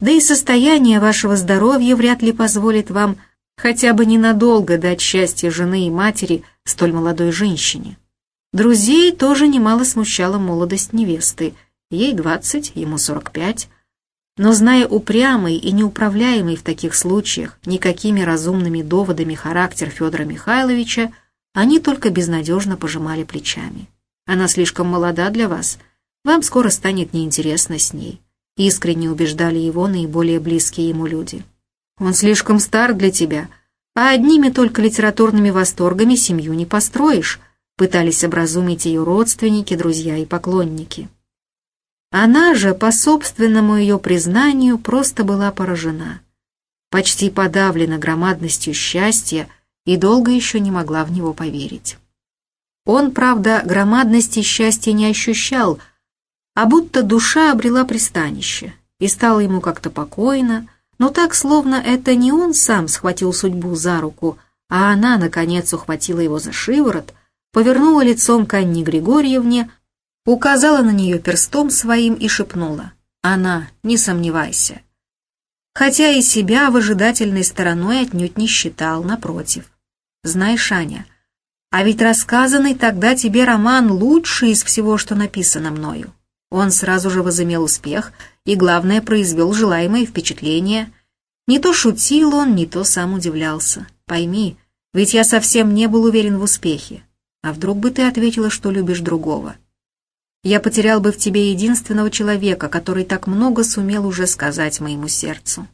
да и состояние вашего здоровья вряд ли позволит вам хотя бы ненадолго дать счастье жены и матери столь молодой женщине. Друзей тоже немало смущала молодость невесты, ей двадцать, ему сорок пять, но зная упрямый и неуправляемый в таких случаях никакими разумными доводами характер Федора Михайловича, они только безнадежно пожимали плечами. Она слишком молода для вас, вам скоро станет неинтересно с ней. Искренне убеждали его наиболее близкие ему люди. Он слишком стар для тебя, а одними только литературными восторгами семью не построишь, пытались образумить ее родственники, друзья и поклонники. Она же, по собственному ее признанию, просто была поражена. Почти подавлена громадностью счастья и долго еще не могла в него поверить. Он, правда, громадности счастья не ощущал, а будто душа обрела пристанище, и стало ему как-то покойно, но так, словно это не он сам схватил судьбу за руку, а она, наконец, ухватила его за шиворот, повернула лицом к Анне Григорьевне, указала на нее перстом своим и шепнула. «Она, не сомневайся». Хотя и себя выжидательной стороной отнюдь не считал, напротив. «Знаешь, Аня, а ведь рассказанный тогда тебе роман лучший из всего, что написано мною. Он сразу же возымел успех и, главное, произвел желаемое впечатление. Не то шутил он, не то сам удивлялся. Пойми, ведь я совсем не был уверен в успехе. А вдруг бы ты ответила, что любишь другого?» Я потерял бы в тебе единственного человека, который так много сумел уже сказать моему сердцу.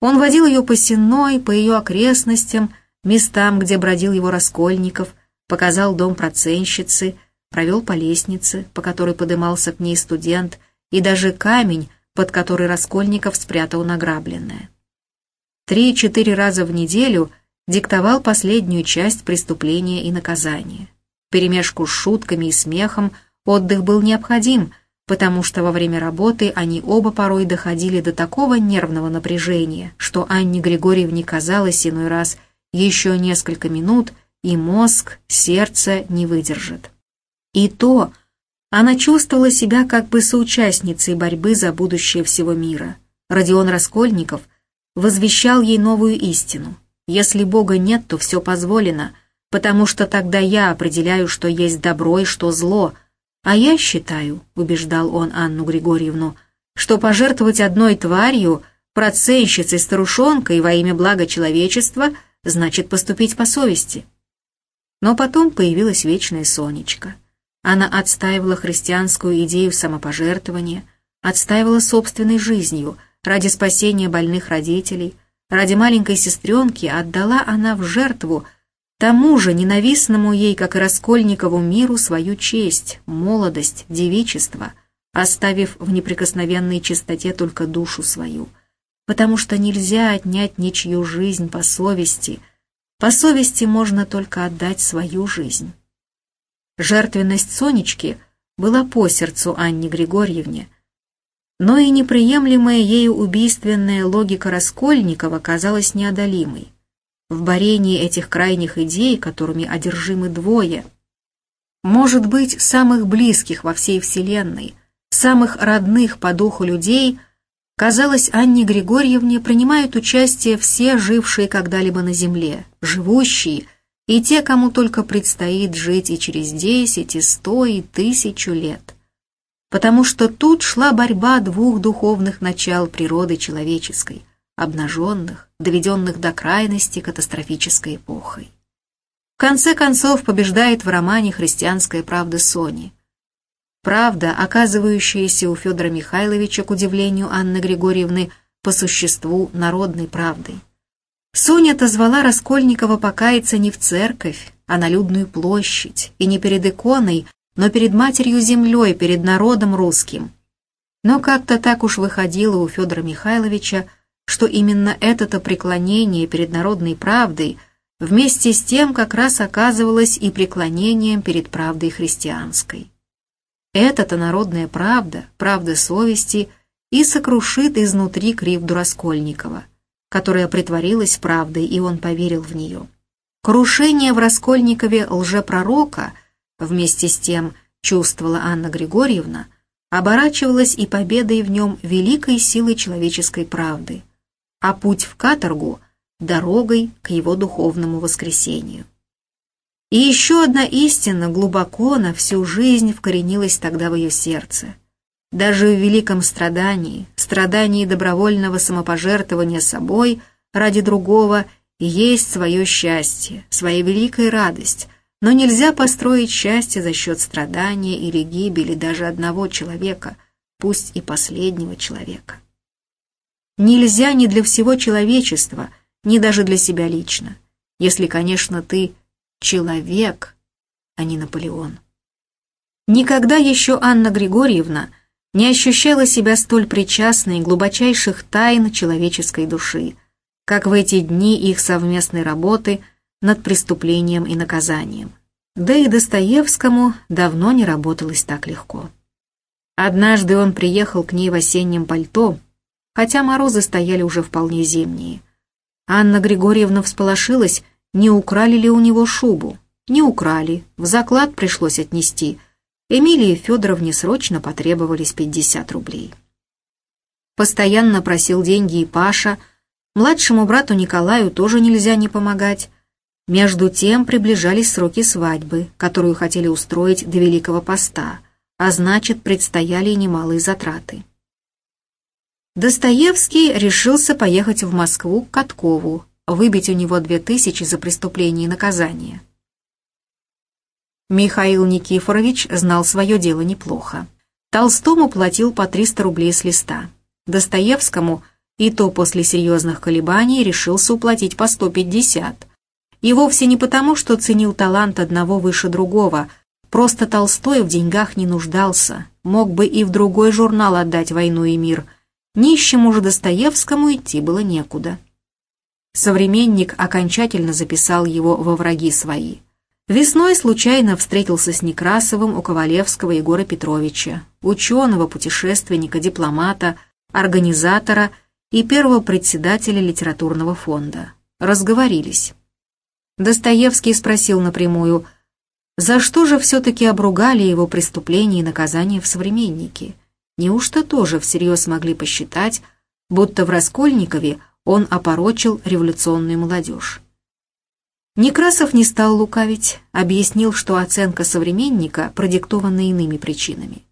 Он водил ее по Сенной, по ее окрестностям, местам, где бродил его Раскольников, показал дом проценщицы, провел по лестнице, по которой подымался к ней студент, и даже камень, под который Раскольников спрятал награбленное. Три-четыре раза в неделю диктовал последнюю часть преступления и наказания. Перемешку с шутками и смехом – Отдых был необходим, потому что во время работы они оба порой доходили до такого нервного напряжения, что Анне Григорьевне казалось иной раз еще несколько минут, и мозг, сердце не выдержит. И то она чувствовала себя как бы соучастницей борьбы за будущее всего мира. Родион Раскольников возвещал ей новую истину. Если Бога нет, то все позволено, потому что тогда я определяю, что есть добро и что зло — «А я считаю», — убеждал он Анну Григорьевну, «что пожертвовать одной тварью, проценщицей-старушонкой во имя блага человечества, значит поступить по совести». Но потом появилась вечная Сонечка. Она отстаивала христианскую идею самопожертвования, отстаивала собственной жизнью ради спасения больных родителей, ради маленькой сестренки отдала она в жертву тому же ненавистному ей, как и Раскольникову, миру свою честь, молодость, девичество, оставив в неприкосновенной чистоте только душу свою. Потому что нельзя отнять ничью жизнь по совести. По совести можно только отдать свою жизнь. Жертвенность Сонечки была по сердцу Анне Григорьевне, но и неприемлемая ею убийственная логика Раскольникова казалась неодолимой в борении этих крайних идей, которыми одержимы двое, может быть, самых близких во всей Вселенной, самых родных по духу людей, казалось, Анне Григорьевне принимают участие все жившие когда-либо на Земле, живущие, и те, кому только предстоит жить и через десять, и сто, и тысячу лет. Потому что тут шла борьба двух духовных начал природы человеческой, обнаженных, доведенных до крайности катастрофической эпохой. В конце концов побеждает в романе «Христианская правда Сони». Правда, оказывающаяся у Федора Михайловича, к удивлению Анны Григорьевны, по существу народной правдой. Соня отозвала Раскольникова покаяться не в церковь, а на людную площадь, и не перед иконой, но перед матерью-землей, перед народом русским. Но как-то так уж выходило у Федора Михайловича, что именно это-то преклонение перед народной правдой вместе с тем как раз оказывалось и преклонением перед правдой христианской. Эта-то народная правда, правда совести, и сокрушит изнутри кривду Раскольникова, которая притворилась правдой, и он поверил в нее. Крушение в Раскольникове лжепророка, вместе с тем чувствовала Анна Григорьевна, оборачивалось и победой в нем великой силой человеческой правды, а путь в каторгу – дорогой к его духовному воскресению. И еще одна истина глубоко на всю жизнь вкоренилась тогда в ее сердце. Даже в великом страдании, страдании добровольного самопожертвования собой ради другого – есть свое счастье, своя великая радость, но нельзя построить счастье за счет страдания или гибели даже одного человека, пусть и последнего человека. Нельзя ни для всего человечества, ни даже для себя лично, если, конечно, ты человек, а не Наполеон. Никогда еще Анна Григорьевна не ощущала себя столь причастной глубочайших тайн человеческой души, как в эти дни их совместной работы над преступлением и наказанием. Да и Достоевскому давно не работалось так легко. Однажды он приехал к ней в осеннем пальто, хотя морозы стояли уже вполне зимние. Анна Григорьевна всполошилась, не украли ли у него шубу. Не украли, в заклад пришлось отнести. Эмилии Федоровне срочно потребовались 50 рублей. Постоянно просил деньги и Паша – Младшему брату Николаю тоже нельзя не помогать. Между тем приближались сроки свадьбы, которую хотели устроить до Великого Поста, а значит, предстояли немалые затраты. Достоевский решился поехать в Москву к Каткову, выбить у него две тысячи за преступление и наказание. Михаил Никифорович знал свое дело неплохо. Толстому платил по 300 рублей с листа. Достоевскому и то после серьезных колебаний решился уплатить по 150. И вовсе не потому, что ценил талант одного выше другого, просто Толстой в деньгах не нуждался, мог бы и в другой журнал отдать «Войну и мир». Нищему же Достоевскому идти было некуда. Современник окончательно записал его во враги свои. Весной случайно встретился с Некрасовым у Ковалевского Егора Петровича, ученого, путешественника, дипломата, организатора – и первого председателя литературного фонда. Разговорились. Достоевский спросил напрямую, за что же все-таки обругали его преступления и наказания в «Современнике»? Неужто тоже всерьез могли посчитать, будто в Раскольникове он опорочил революционную молодежь? Некрасов не стал лукавить, объяснил, что оценка «Современника» продиктована иными причинами.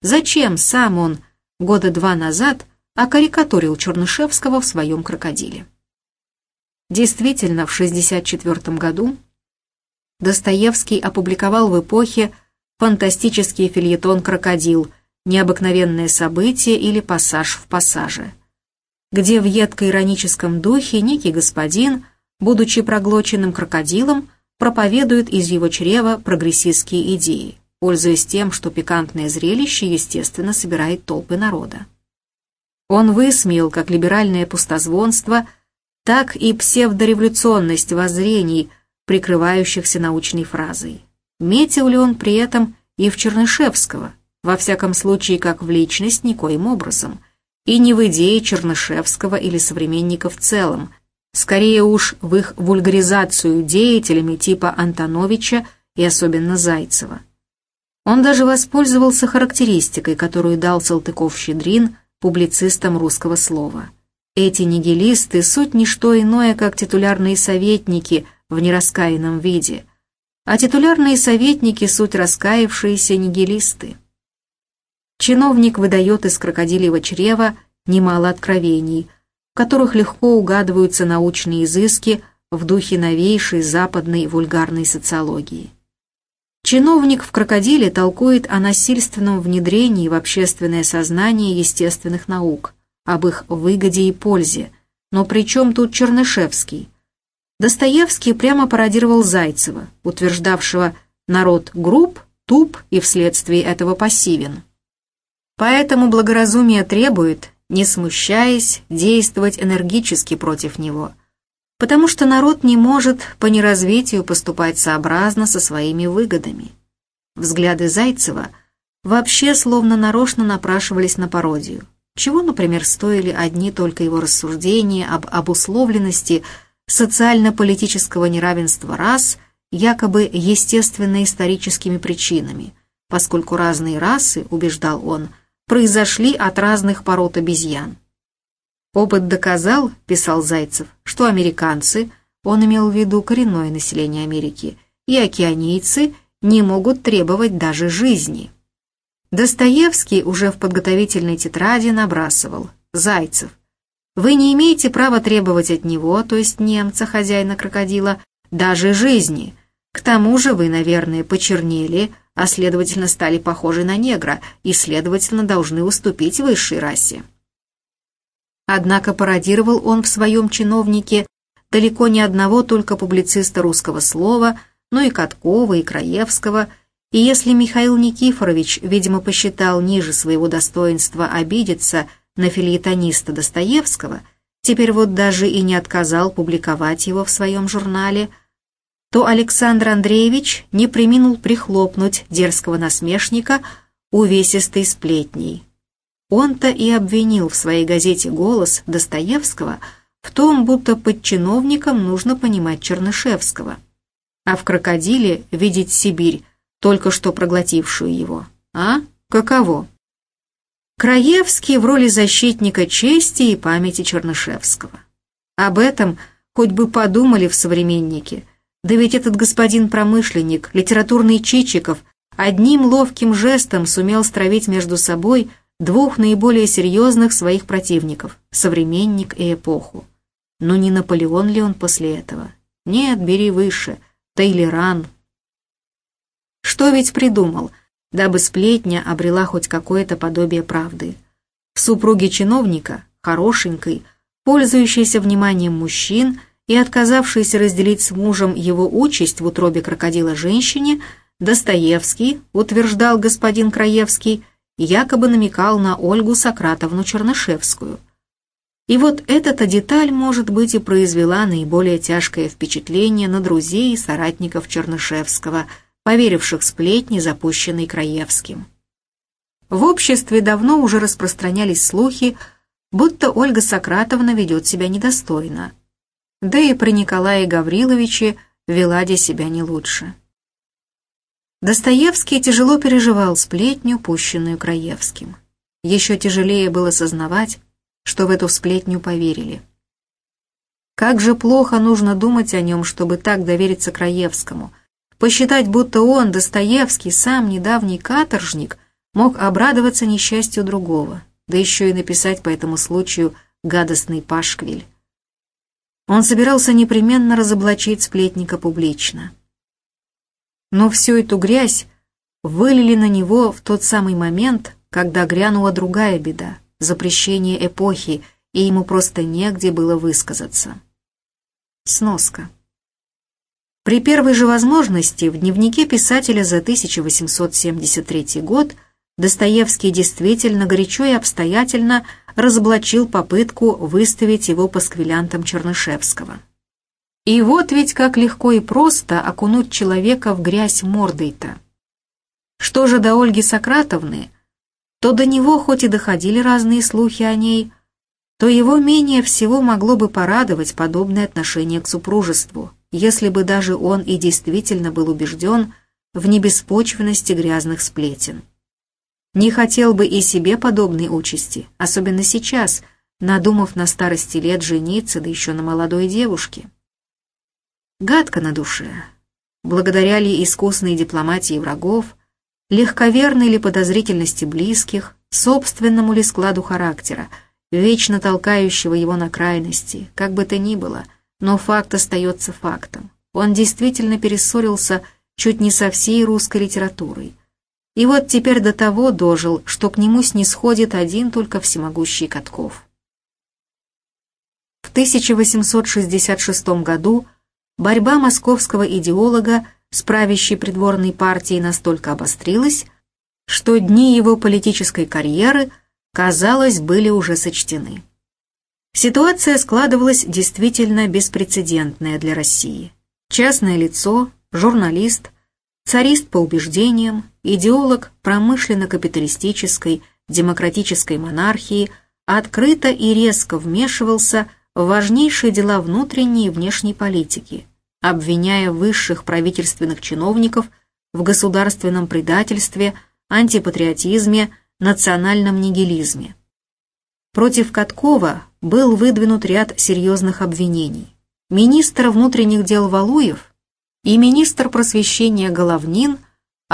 Зачем сам он года два назад окарикатурил Чернышевского в своем «Крокодиле». Действительно, в 1964 году Достоевский опубликовал в эпохе фантастический фильетон «Крокодил», «Необыкновенное событие» или «Пассаж в пассаже», где в едко-ироническом духе некий господин, будучи проглоченным крокодилом, проповедует из его чрева прогрессистские идеи, пользуясь тем, что пикантное зрелище, естественно, собирает толпы народа. Он высмеял как либеральное пустозвонство, так и псевдореволюционность воззрений, прикрывающихся научной фразой. Метил ли он при этом и в Чернышевского, во всяком случае как в личность никоим образом, и не в идее Чернышевского или современников в целом, скорее уж в их вульгаризацию деятелями типа Антоновича и особенно Зайцева. Он даже воспользовался характеристикой, которую дал Салтыков-Щедрин публицистам русского слова. Эти нигилисты — суть не что иное, как титулярные советники в нераскаянном виде, а титулярные советники — суть раскаявшиеся нигилисты. Чиновник выдает из крокодилевого чрева немало откровений, в которых легко угадываются научные изыски в духе новейшей западной вульгарной социологии. Чиновник в «Крокодиле» толкует о насильственном внедрении в общественное сознание естественных наук, об их выгоде и пользе. Но при чем тут Чернышевский? Достоевский прямо пародировал Зайцева, утверждавшего «народ груб, туп и вследствие этого пассивен». Поэтому благоразумие требует, не смущаясь, действовать энергически против него – потому что народ не может по неразвитию поступать сообразно со своими выгодами. Взгляды Зайцева вообще словно нарочно напрашивались на пародию. чего, например, стоили одни только его рассуждения об обусловленности социально-политического неравенства рас, якобы естественно-историческими причинами, поскольку разные расы, убеждал он, произошли от разных пород обезьян. Опыт доказал, писал Зайцев, что американцы, он имел в виду коренное население Америки, и океанийцы не могут требовать даже жизни. Достоевский уже в подготовительной тетради набрасывал «Зайцев, вы не имеете права требовать от него, то есть немца, хозяина крокодила, даже жизни. К тому же вы, наверное, почернели, а следовательно стали похожи на негра и, следовательно, должны уступить высшей расе». Однако пародировал он в своем чиновнике далеко не одного только публициста русского слова, но и Каткова, и Краевского, и если Михаил Никифорович, видимо, посчитал ниже своего достоинства обидеться на филеетониста Достоевского, теперь вот даже и не отказал публиковать его в своем журнале, то Александр Андреевич не приминул прихлопнуть дерзкого насмешника увесистой сплетней. Он-то и обвинил в своей газете «Голос» Достоевского в том, будто под чиновником нужно понимать Чернышевского, а в «Крокодиле» видеть Сибирь, только что проглотившую его. А? Каково? Краевский в роли защитника чести и памяти Чернышевского. Об этом хоть бы подумали в «Современнике», да ведь этот господин-промышленник, литературный Чичиков, одним ловким жестом сумел стравить между собой – двух наиболее серьезных своих противников – современник и эпоху. Но не Наполеон ли он после этого? Нет, бери выше, Тейлеран. Что ведь придумал, дабы сплетня обрела хоть какое-то подобие правды? В супруге чиновника, хорошенькой, пользующейся вниманием мужчин и отказавшейся разделить с мужем его участь в утробе крокодила женщине, Достоевский, утверждал господин Краевский, якобы намекал на Ольгу Сократовну Чернышевскую. И вот эта деталь, может быть, и произвела наиболее тяжкое впечатление на друзей и соратников Чернышевского, поверивших сплетни, запущенной Краевским. В обществе давно уже распространялись слухи, будто Ольга Сократовна ведет себя недостойно. Да и при Николае Гавриловиче вела себя не лучше. Достоевский тяжело переживал сплетню, пущенную Краевским. Еще тяжелее было сознавать, что в эту сплетню поверили. Как же плохо нужно думать о нем, чтобы так довериться Краевскому, посчитать, будто он, Достоевский, сам недавний каторжник, мог обрадоваться несчастью другого, да еще и написать по этому случаю гадостный пашквиль. Он собирался непременно разоблачить сплетника публично. Но всю эту грязь вылили на него в тот самый момент, когда грянула другая беда — запрещение эпохи, и ему просто негде было высказаться. Сноска. При первой же возможности в дневнике писателя за 1873 год Достоевский действительно горячо и обстоятельно разоблачил попытку выставить его пасквилянтом Чернышевского. И вот ведь как легко и просто окунуть человека в грязь мордой-то. Что же до Ольги Сократовны, то до него хоть и доходили разные слухи о ней, то его менее всего могло бы порадовать подобное отношение к супружеству, если бы даже он и действительно был убежден в небеспочвенности грязных сплетен. Не хотел бы и себе подобной участи, особенно сейчас, надумав на старости лет жениться, да еще на молодой девушке. Гадко на душе. Благодаря ли искусной дипломатии врагов, легковерной ли подозрительности близких, собственному ли складу характера, вечно толкающего его на крайности, как бы то ни было, но факт остается фактом. Он действительно перессорился чуть не со всей русской литературой. И вот теперь до того дожил, что к нему снисходит один только всемогущий Катков. В 1866 году борьба московского идеолога с правящей придворной партией настолько обострилась, что дни его политической карьеры, казалось, были уже сочтены. Ситуация складывалась действительно беспрецедентная для России. Частное лицо, журналист, царист по убеждениям, идеолог промышленно-капиталистической, демократической монархии открыто и резко вмешивался в важнейшие дела внутренней и внешней политики, обвиняя высших правительственных чиновников в государственном предательстве, антипатриотизме, национальном нигилизме. Против Каткова был выдвинут ряд серьезных обвинений. Министр внутренних дел Валуев и министр просвещения Головнин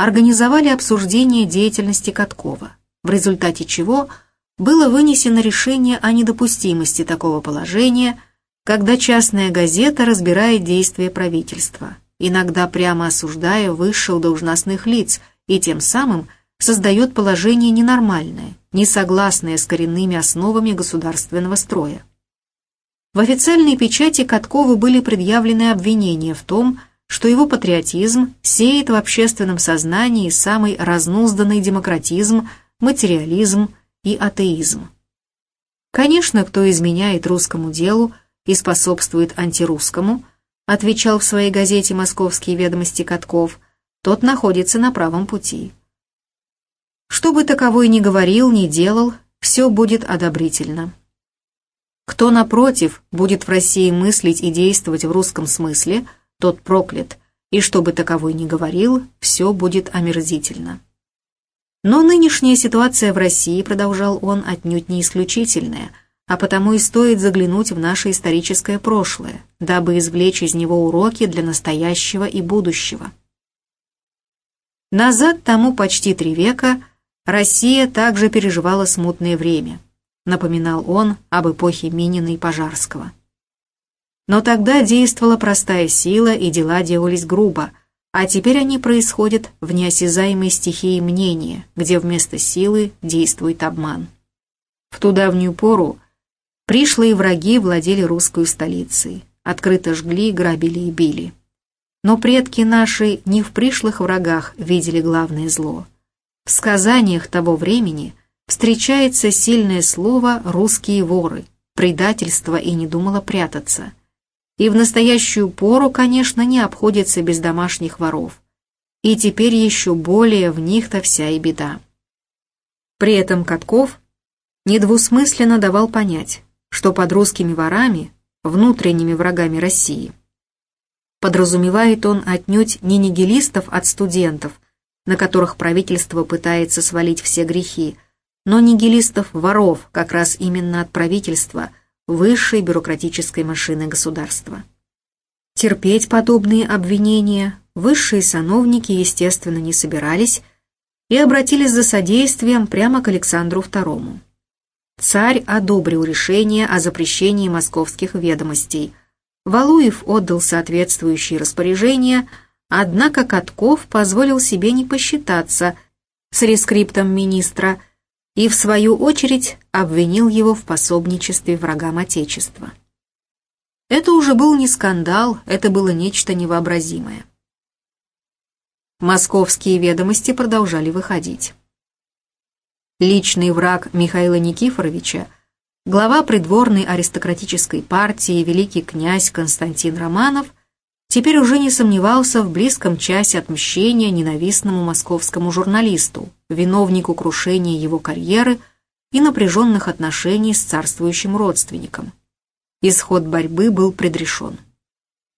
организовали обсуждение деятельности Каткова, в результате чего было вынесено решение о недопустимости такого положения, когда частная газета разбирает действия правительства, иногда прямо осуждая высших должностных лиц и тем самым создает положение ненормальное, несогласное с коренными основами государственного строя. В официальной печати Каткову были предъявлены обвинения в том, что его патриотизм сеет в общественном сознании самый разнузданный демократизм, материализм и атеизм. Конечно, кто изменяет русскому делу и способствует антирусскому, отвечал в своей газете «Московские ведомости» Катков, тот находится на правом пути. Что бы таковой ни говорил, ни делал, все будет одобрительно. Кто, напротив, будет в России мыслить и действовать в русском смысле, тот проклят, и что бы таковой ни говорил, все будет омерзительно. Но нынешняя ситуация в России, продолжал он, отнюдь не исключительная, а потому и стоит заглянуть в наше историческое прошлое, дабы извлечь из него уроки для настоящего и будущего. Назад тому почти три века Россия также переживала смутное время, напоминал он об эпохе Минина и Пожарского. Но тогда действовала простая сила, и дела делались грубо – а теперь они происходят в неосязаемой стихии мнения, где вместо силы действует обман. В ту давнюю пору пришлые враги владели русской столицей, открыто жгли, грабили и били. Но предки наши не в пришлых врагах видели главное зло. В сказаниях того времени встречается сильное слово «русские воры», предательство и не думало прятаться – и в настоящую пору, конечно, не обходится без домашних воров. И теперь еще более в них-то вся и беда. При этом Катков недвусмысленно давал понять, что под русскими ворами, внутренними врагами России, подразумевает он отнюдь не нигилистов от студентов, на которых правительство пытается свалить все грехи, но нигилистов-воров как раз именно от правительства – высшей бюрократической машины государства. Терпеть подобные обвинения высшие сановники, естественно, не собирались и обратились за содействием прямо к Александру II. Царь одобрил решение о запрещении московских ведомостей. Валуев отдал соответствующие распоряжения, однако Катков позволил себе не посчитаться с рескриптом министра – и, в свою очередь, обвинил его в пособничестве врагам Отечества. Это уже был не скандал, это было нечто невообразимое. Московские ведомости продолжали выходить. Личный враг Михаила Никифоровича, глава придворной аристократической партии великий князь Константин Романов, теперь уже не сомневался в близком часе отмщения ненавистному московскому журналисту, виновнику крушения его карьеры и напряженных отношений с царствующим родственником. Исход борьбы был предрешен.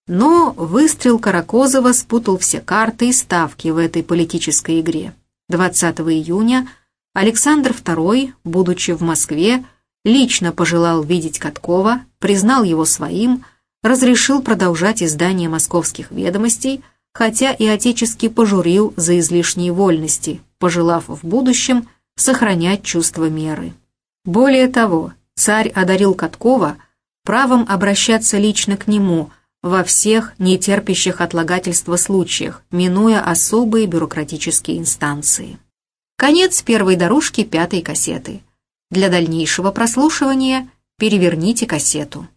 Но выстрел Каракозова спутал все карты и ставки в этой политической игре. 20 июня Александр II, будучи в Москве, лично пожелал видеть Каткова, признал его своим, разрешил продолжать издание московских ведомостей, хотя и отечески пожурил за излишние вольности, пожелав в будущем сохранять чувство меры. Более того, царь одарил Каткова правом обращаться лично к нему во всех нетерпящих отлагательства случаях, минуя особые бюрократические инстанции. Конец первой дорожки пятой кассеты. Для дальнейшего прослушивания переверните кассету.